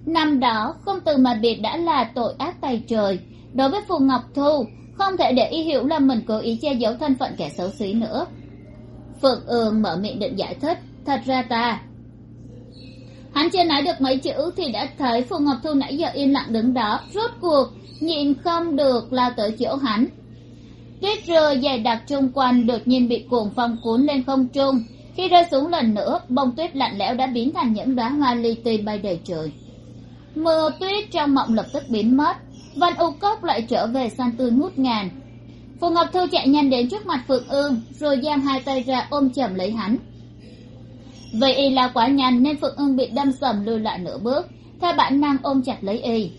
Năm đó, không từ mà biệt đã là tội ác tay trời. Đối với phù ngọc thu không thể để y hiểu là mình cố ý che giấu thân phận kẻ xấu xí nữa. Phượng ương mở miệng định giải thích, thật ra ta. Hắn chưa nói được mấy chữ thì đã thấy phù ngọc thu nãy giờ yên lặng đứng đó, rốt cuộc nhịn không được lao tới chỗ hắn. Tuyết rơi dày đặc chung quanh đột nhiên bị cuồng phong cuốn lên không trung. Khi rơi xuống lần nữa, bông tuyết lạnh lẽo đã biến thành những đóa hoa li ti bay đầy trời. Mưa tuyết trong mộng lập tức biến mất văn u cốc lại trở về xanh tươi ngút ngàn. Phù ngọc thu chạy nhanh đến trước mặt phượng ương, rồi giang hai tay ra ôm chầm lấy hắn. Vì y lao quá nhanh nên phượng ương bị đâm sầm lùi lại nửa bước, theo bản năng ôm chặt lấy y.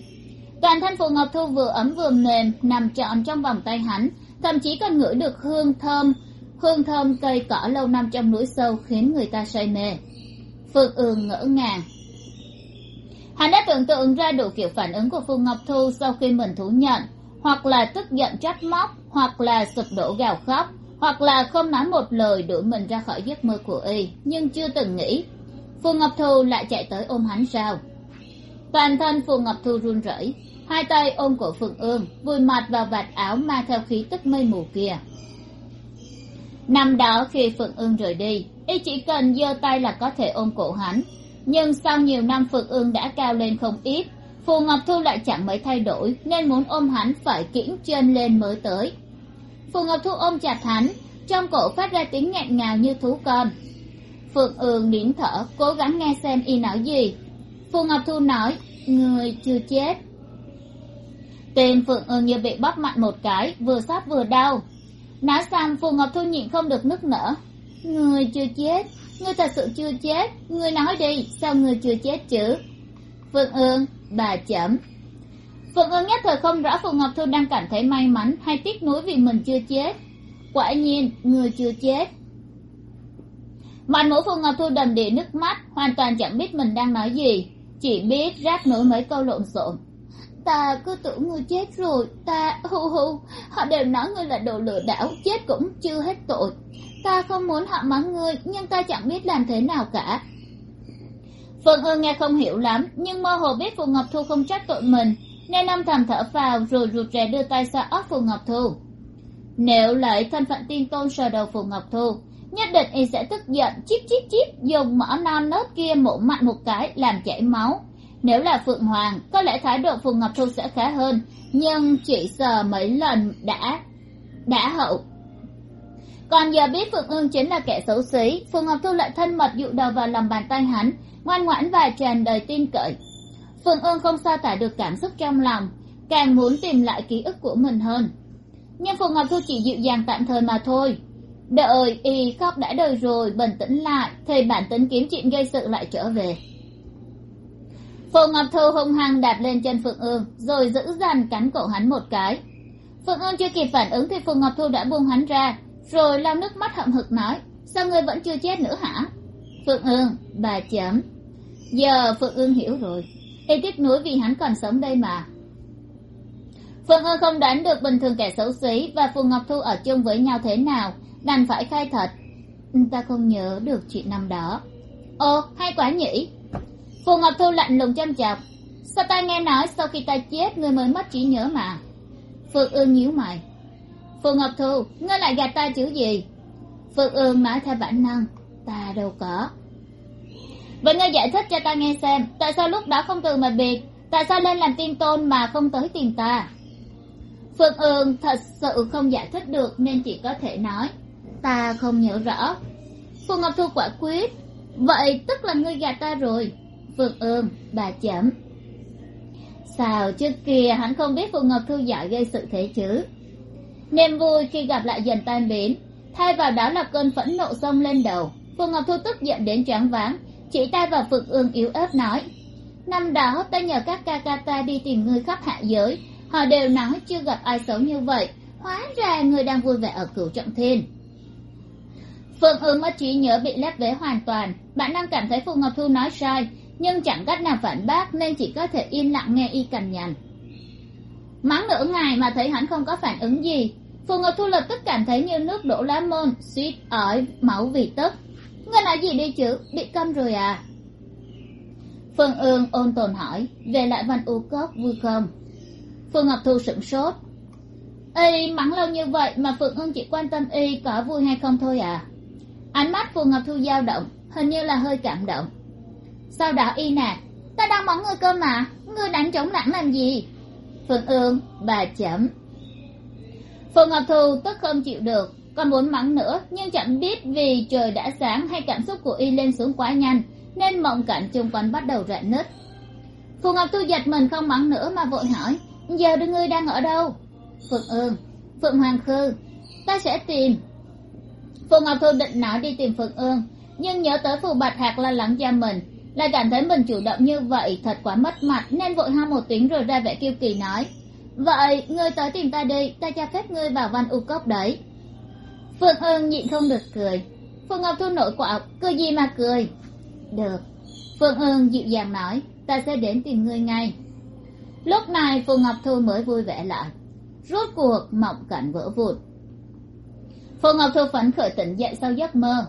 Toàn thân phù ngọc thu vừa ấm vừa mềm, nằm trọn trong vòng tay hắn, thậm chí còn ngửi được hương thơm hương thơm cây cỏ lâu năm trong núi sâu khiến người ta say mê. Phượng ương ngỡ ngàng hắn đã tưởng tượng ra đủ kiểu phản ứng của phương ngọc thu sau khi mình thú nhận, hoặc là tức giận trách móc, hoặc là sụp đổ gào khóc, hoặc là không nói một lời đuổi mình ra khỏi giấc mơ của y, nhưng chưa từng nghĩ. Phù ngọc thu lại chạy tới ôm hắn sao? Toàn thân phù ngọc thu run rẩy, hai tay ôm cổ phượng ương, vùi mặt vào vạt áo mang theo khí tức mây mù kia. Năm đó khi phượng ương rời đi, y chỉ cần giơ tay là có thể ôm cổ hắn nhưng sau nhiều năm phượng ương đã cao lên không ít, phù ngọc thu lại chẳng mấy thay đổi, nên muốn ôm hắn phải kiễng chân lên mới tới. Phù ngọc thu ôm chặt hắn, trong cổ phát ra tiếng nghẹn ngào như thú con. Phượng ương nín thở, cố gắng nghe xem y nói gì. Phù ngọc thu nói, người chưa chết. Tên phượng ương như bị bóp mạnh một cái, vừa sắp vừa đau. Nói xong, phù ngọc thu nhịn không được nức nở. Người chưa chết ngươi thật sự chưa chết. Ngươi nói đi, sao ngươi chưa chết chứ? Phương ương, bà chậm. Phương ương nhất thời không rõ phù ngọc thu đang cảm thấy may mắn hay tiếc nuối vì mình chưa chết. Quả nhiên người chưa chết. Mặt mũi phù ngọc thu đầm đìa nước mắt, hoàn toàn chẳng biết mình đang nói gì. Chỉ biết rác nổi mấy câu lộn xộn. Ta cứ tưởng ngươi chết rồi, ta, hu hu, họ đều nói ngươi là đồ lừa đảo, chết cũng chưa hết tội ta không muốn họ mắng ngươi, nhưng ta chẳng biết làm thế nào cả. Phương ương nghe không hiểu lắm, nhưng mơ hồ biết phù ngọc thu không trách tội mình, nên âm thầm thở vào rồi rụt rè đưa tay xoa óc phù ngọc thu. Nếu lấy thân phận tiên tôn sờ đầu phù ngọc thu, nhất định y sẽ tức giận chip chip chip dùng mỏ non nớt kia mổ mạnh một cái, làm chảy máu. Nếu là phượng hoàng, có lẽ thái độ phù ngọc thu sẽ khá hơn, nhưng chỉ sờ mấy lần đã đã hậu còn giờ biết phượng ương chính là kẻ xấu xí. Phù ngọc thu lại thân mật dụ đầu vào lòng bàn tay hắn, ngoan ngoãn và tràn đầy tin cậy. Phượng ương không sao tả được cảm xúc trong lòng, càng muốn tìm lại ký ức của mình hơn. Nhưng phù ngọc thu chỉ dịu dàng tạm thời mà thôi. Đợi y khóc đã đời rồi, bình tĩnh lại, thì bản tính kiếm chuyện gây sự lại trở về. Phù ngọc thu hung hăng đạp lên chân phượng ương, rồi giữ dằn cắn cổ hắn một cái. Phượng ương chưa kịp phản ứng thì phù ngọc thu đã buông hắn ra rồi lau nước mắt hậm hực nói, sao ngươi vẫn chưa chết nữa hả? Phượng ương, bà chấm. Giờ phượng ương hiểu rồi. Y tiếc nuối vì hắn còn sống đây mà. Phượng ương không đoán được bình thường kẻ xấu xí và phù ngọc thu ở chung với nhau thế nào, đành phải khai thật. Ta không nhớ được chuyện năm đó. Ồ, hay quá nhỉ. Phù ngọc thu lạnh lùng chăm chọc. Sao ta nghe nói sau khi ta chết, ngươi mới mất trí nhớ mà? Phượng ương nhíu mày phù ngọc thu, ngươi lại gạt ta chữ gì? Phượng ương nói theo bản năng, ta đâu có. Vậy ngươi giải thích cho ta nghe xem, tại sao lúc đó không từ mà biệt, tại sao lên làm tiên tôn mà không tới tìm ta? Phượng ương thật sự không giải thích được nên chỉ có thể nói, ta không nhớ rõ. Phù ngọc thu quả quyết, vậy tức là ngươi gạt ta rồi. Phượng ương, bà chấm. Sao trước kia hắn không biết phù ngọc thu giỏi gây sự thế chứ? Niềm vui khi gặp lại dần tan biến. Thay vào đó là cơn phẫn nộ xông lên đầu. Phù ngọc thu tức giận đến choáng váng. Chỉ tay vào phượng ương yếu ớt nói, năm đó ta nhờ các ca ca ta đi tìm ngươi khắp hạ giới. Họ đều nói chưa gặp ai xấu như vậy. Hóa ra ngươi đang vui vẻ ở cửu trọng thiên. Phượng ương mất trí nhớ bị lép vế hoàn toàn. Bạn đang cảm thấy phù ngọc thu nói sai, nhưng chẳng cách nào phản bác nên chỉ có thể im lặng nghe y cằn nhằn. Mắng nửa ngày mà thấy hắn không có phản ứng gì phù ngọc thu lập tức cảm thấy như nước đổ lá môn, suýt ỏi máu vì tức. Ngươi nói gì đi chứ? Bị câm rồi à? Phương ương ôn tồn hỏi, về lại văn u cốc vui không? Phương ngọc thu sửng sốt. Y mắng lâu như vậy mà phượng ương chỉ quan tâm y có vui hay không thôi à? Ánh mắt phù ngọc thu dao động, hình như là hơi cảm động. Sau đó y nạt ta đang mắng ngươi cơ mà, ngươi đánh trống lãng làm gì? Phượng ương bà chấm phượng ngọc thu tức không chịu được, còn muốn mắng nữa, nhưng chẳng biết vì trời đã sáng hay cảm xúc của y lên xuống quá nhanh, nên mộng cảnh chung quanh bắt đầu rạn nứt. Phù ngọc thu giật mình không mắng nữa mà vội hỏi, giờ đưa ngươi đang ở đâu? Phượng ương, phượng hoàng khư, ta sẽ tìm. Phù ngọc thu định nói đi tìm phượng ương, nhưng nhớ tới phù bạch hạc lo lắng cho mình, lại cảm thấy mình chủ động như vậy thật quá mất mặt, nên vội ho một tiếng rồi ra vẻ kiêu kỳ nói vậy, ngươi tới tìm ta đi, ta cho phép ngươi vào văn u cốc đấy. Phượng ương nhịn không được cười. Phượng ngọc thu nổi quạo cười gì mà cười? Được. Phượng ương dịu dàng nói, ta sẽ đến tìm ngươi ngay. Lúc này phù ngọc thu mới vui vẻ lại. Rốt cuộc, mộng cảnh vỡ vụn. Phù ngọc thu phấn khởi tỉnh dậy sau giấc mơ.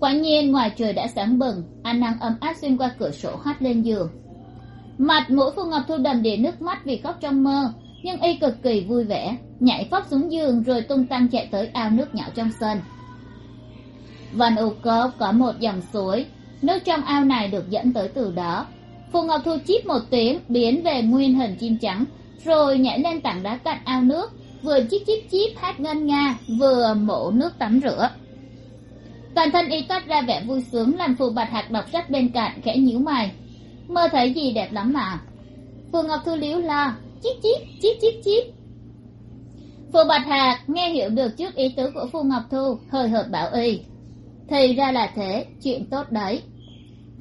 Quả nhiên, ngoài trời đã sáng bừng, ánh nắng ấm áp xuyên qua cửa sổ hắt lên giường. Mặt mũi phù ngọc thu đầm đìa nước mắt vì khóc trong mơ nhưng y cực kỳ vui vẻ, nhảy phóc xuống giường rồi tung tăng chạy tới ao nước nhỏ trong sân. Văn u cốc có một dòng suối, nước trong ao này được dẫn tới từ đó. Phù ngọc thu chít một tiếng, biến về nguyên hình chim trắng, rồi nhảy lên tảng đá cạnh ao nước, vừa chít chít chít hát ngân nga, vừa mổ nước tắm rửa. Toàn thân y toát ra vẻ vui sướng, làm phù bạch hạt đọc sách bên cạnh khẽ nhíu mày. Mơ thấy gì đẹp lắm mà. Phù ngọc thu liếu lo chiếc chiếc chiếc chiếc chiếc phù bạch Hạc nghe hiểu được trước ý tứ của phù ngọc thu hơi hợt bảo y. Thì ra là thế, chuyện tốt đấy.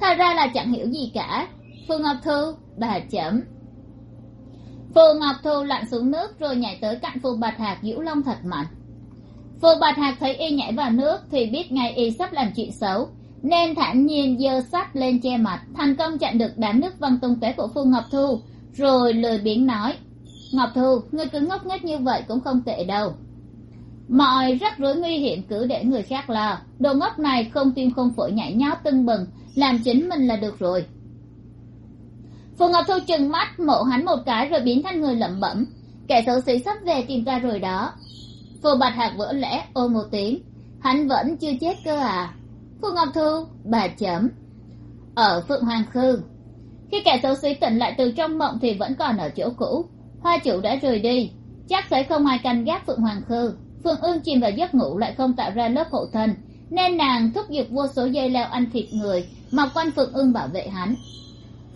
Thật ra là chẳng hiểu gì cả. Phù ngọc thu, bà chấm phù ngọc thu lặn xuống nước rồi nhảy tới cạnh phù bạch Hạc dũ long thật mạnh. Phù bạch Hạc thấy y nhảy vào nước thì biết ngay y sắp làm chuyện xấu, nên thản nhiên giơ sắt lên che mặt, thành công chặn được đám nước văng tung tóe của phù ngọc thu rồi lười biếng nói, ngọc thu, ngươi cứ ngốc nghếch như vậy cũng không tệ đâu. Mọi rắc rối nguy hiểm cứ để người khác lo. Đồ ngốc này không tim không phổi nhảy nhót tưng bừng, làm chính mình là được rồi. Phù ngọc thu trừng mắt mộ hắn một cái rồi biến thành người lẩm bẩm. Kẻ xấu xí sắp về tìm ta rồi đó. Phù bạch hạc vỡ lẽ, ô một tiếng. Hắn vẫn chưa chết cơ à? Phù ngọc thu, bà chấm. Ở phượng hoàng khư khi kẻ xấu xí tỉnh lại từ trong mộng thì vẫn còn ở chỗ cũ. Hoa chủ đã rời đi. Chắc sẽ không ai canh gác phượng hoàng khư. Phượng ương chìm vào giấc ngủ lại không tạo ra lớp hộ thân. Nên nàng thúc giục vô số dây leo ăn thịt người mà quanh phượng ương bảo vệ hắn.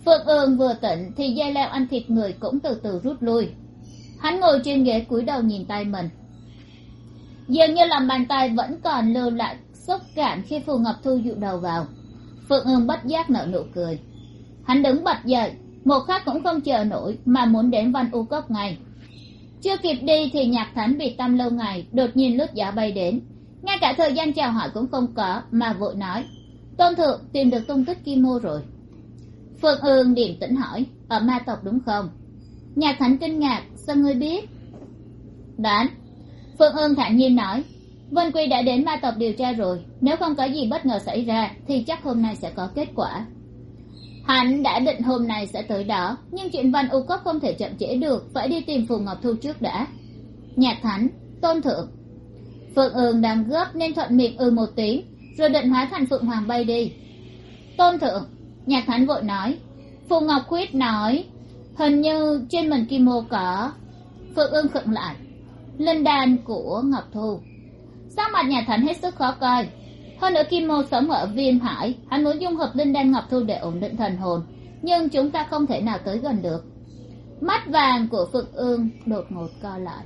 Phượng ương vừa tỉnh thì dây leo ăn thịt người cũng từ từ rút lui. Hắn ngồi trên ghế cúi đầu nhìn tay mình. Dường như lòng bàn tay vẫn còn lưu lại xúc cảm khi phù ngọc thu dụ đầu vào. Phượng ương bất giác nở nụ cười hắn đứng bật dậy, một khắc cũng không chờ nổi mà muốn đến văn u cốc ngay. Chưa kịp đi thì nhạc thánh bị tâm lâu ngày đột nhiên lướt giả bay đến. Ngay cả thời gian chào hỏi cũng không có mà vội nói, tôn thượng, tìm được tung tích kim mô rồi. Phượng ương điềm tĩnh hỏi, ở ma tộc đúng không? Nhạc thánh kinh ngạc, sao ngươi biết? Đoán. Phượng ương thản nhiên nói, vân quy đã đến ma tộc điều tra rồi, nếu không có gì bất ngờ xảy ra thì chắc hôm nay sẽ có kết quả hắn đã định hôm nay sẽ tới đó, nhưng chuyện văn u cốc không thể chậm trễ được, phải đi tìm phù ngọc thu trước đã. Nhạc thánh, tôn thượng. Phượng ương đang gấp nên thuận miệng ừ một tiếng, rồi định hóa thành phượng hoàng bay đi. Tôn thượng, nhạc thánh vội nói phù ngọc khuyết nói, hình như trên mình kim mô có. Phượng ương khựng lại, linh đan của ngọc thu. Sắc mặt nhà thánh hết sức khó coi hơn nữa kim mô sống ở viêm hải, hắn muốn dung hợp linh đan ngọc thu để ổn định thần hồn, nhưng chúng ta không thể nào tới gần được. Mắt vàng của phượng ương đột ngột co lại.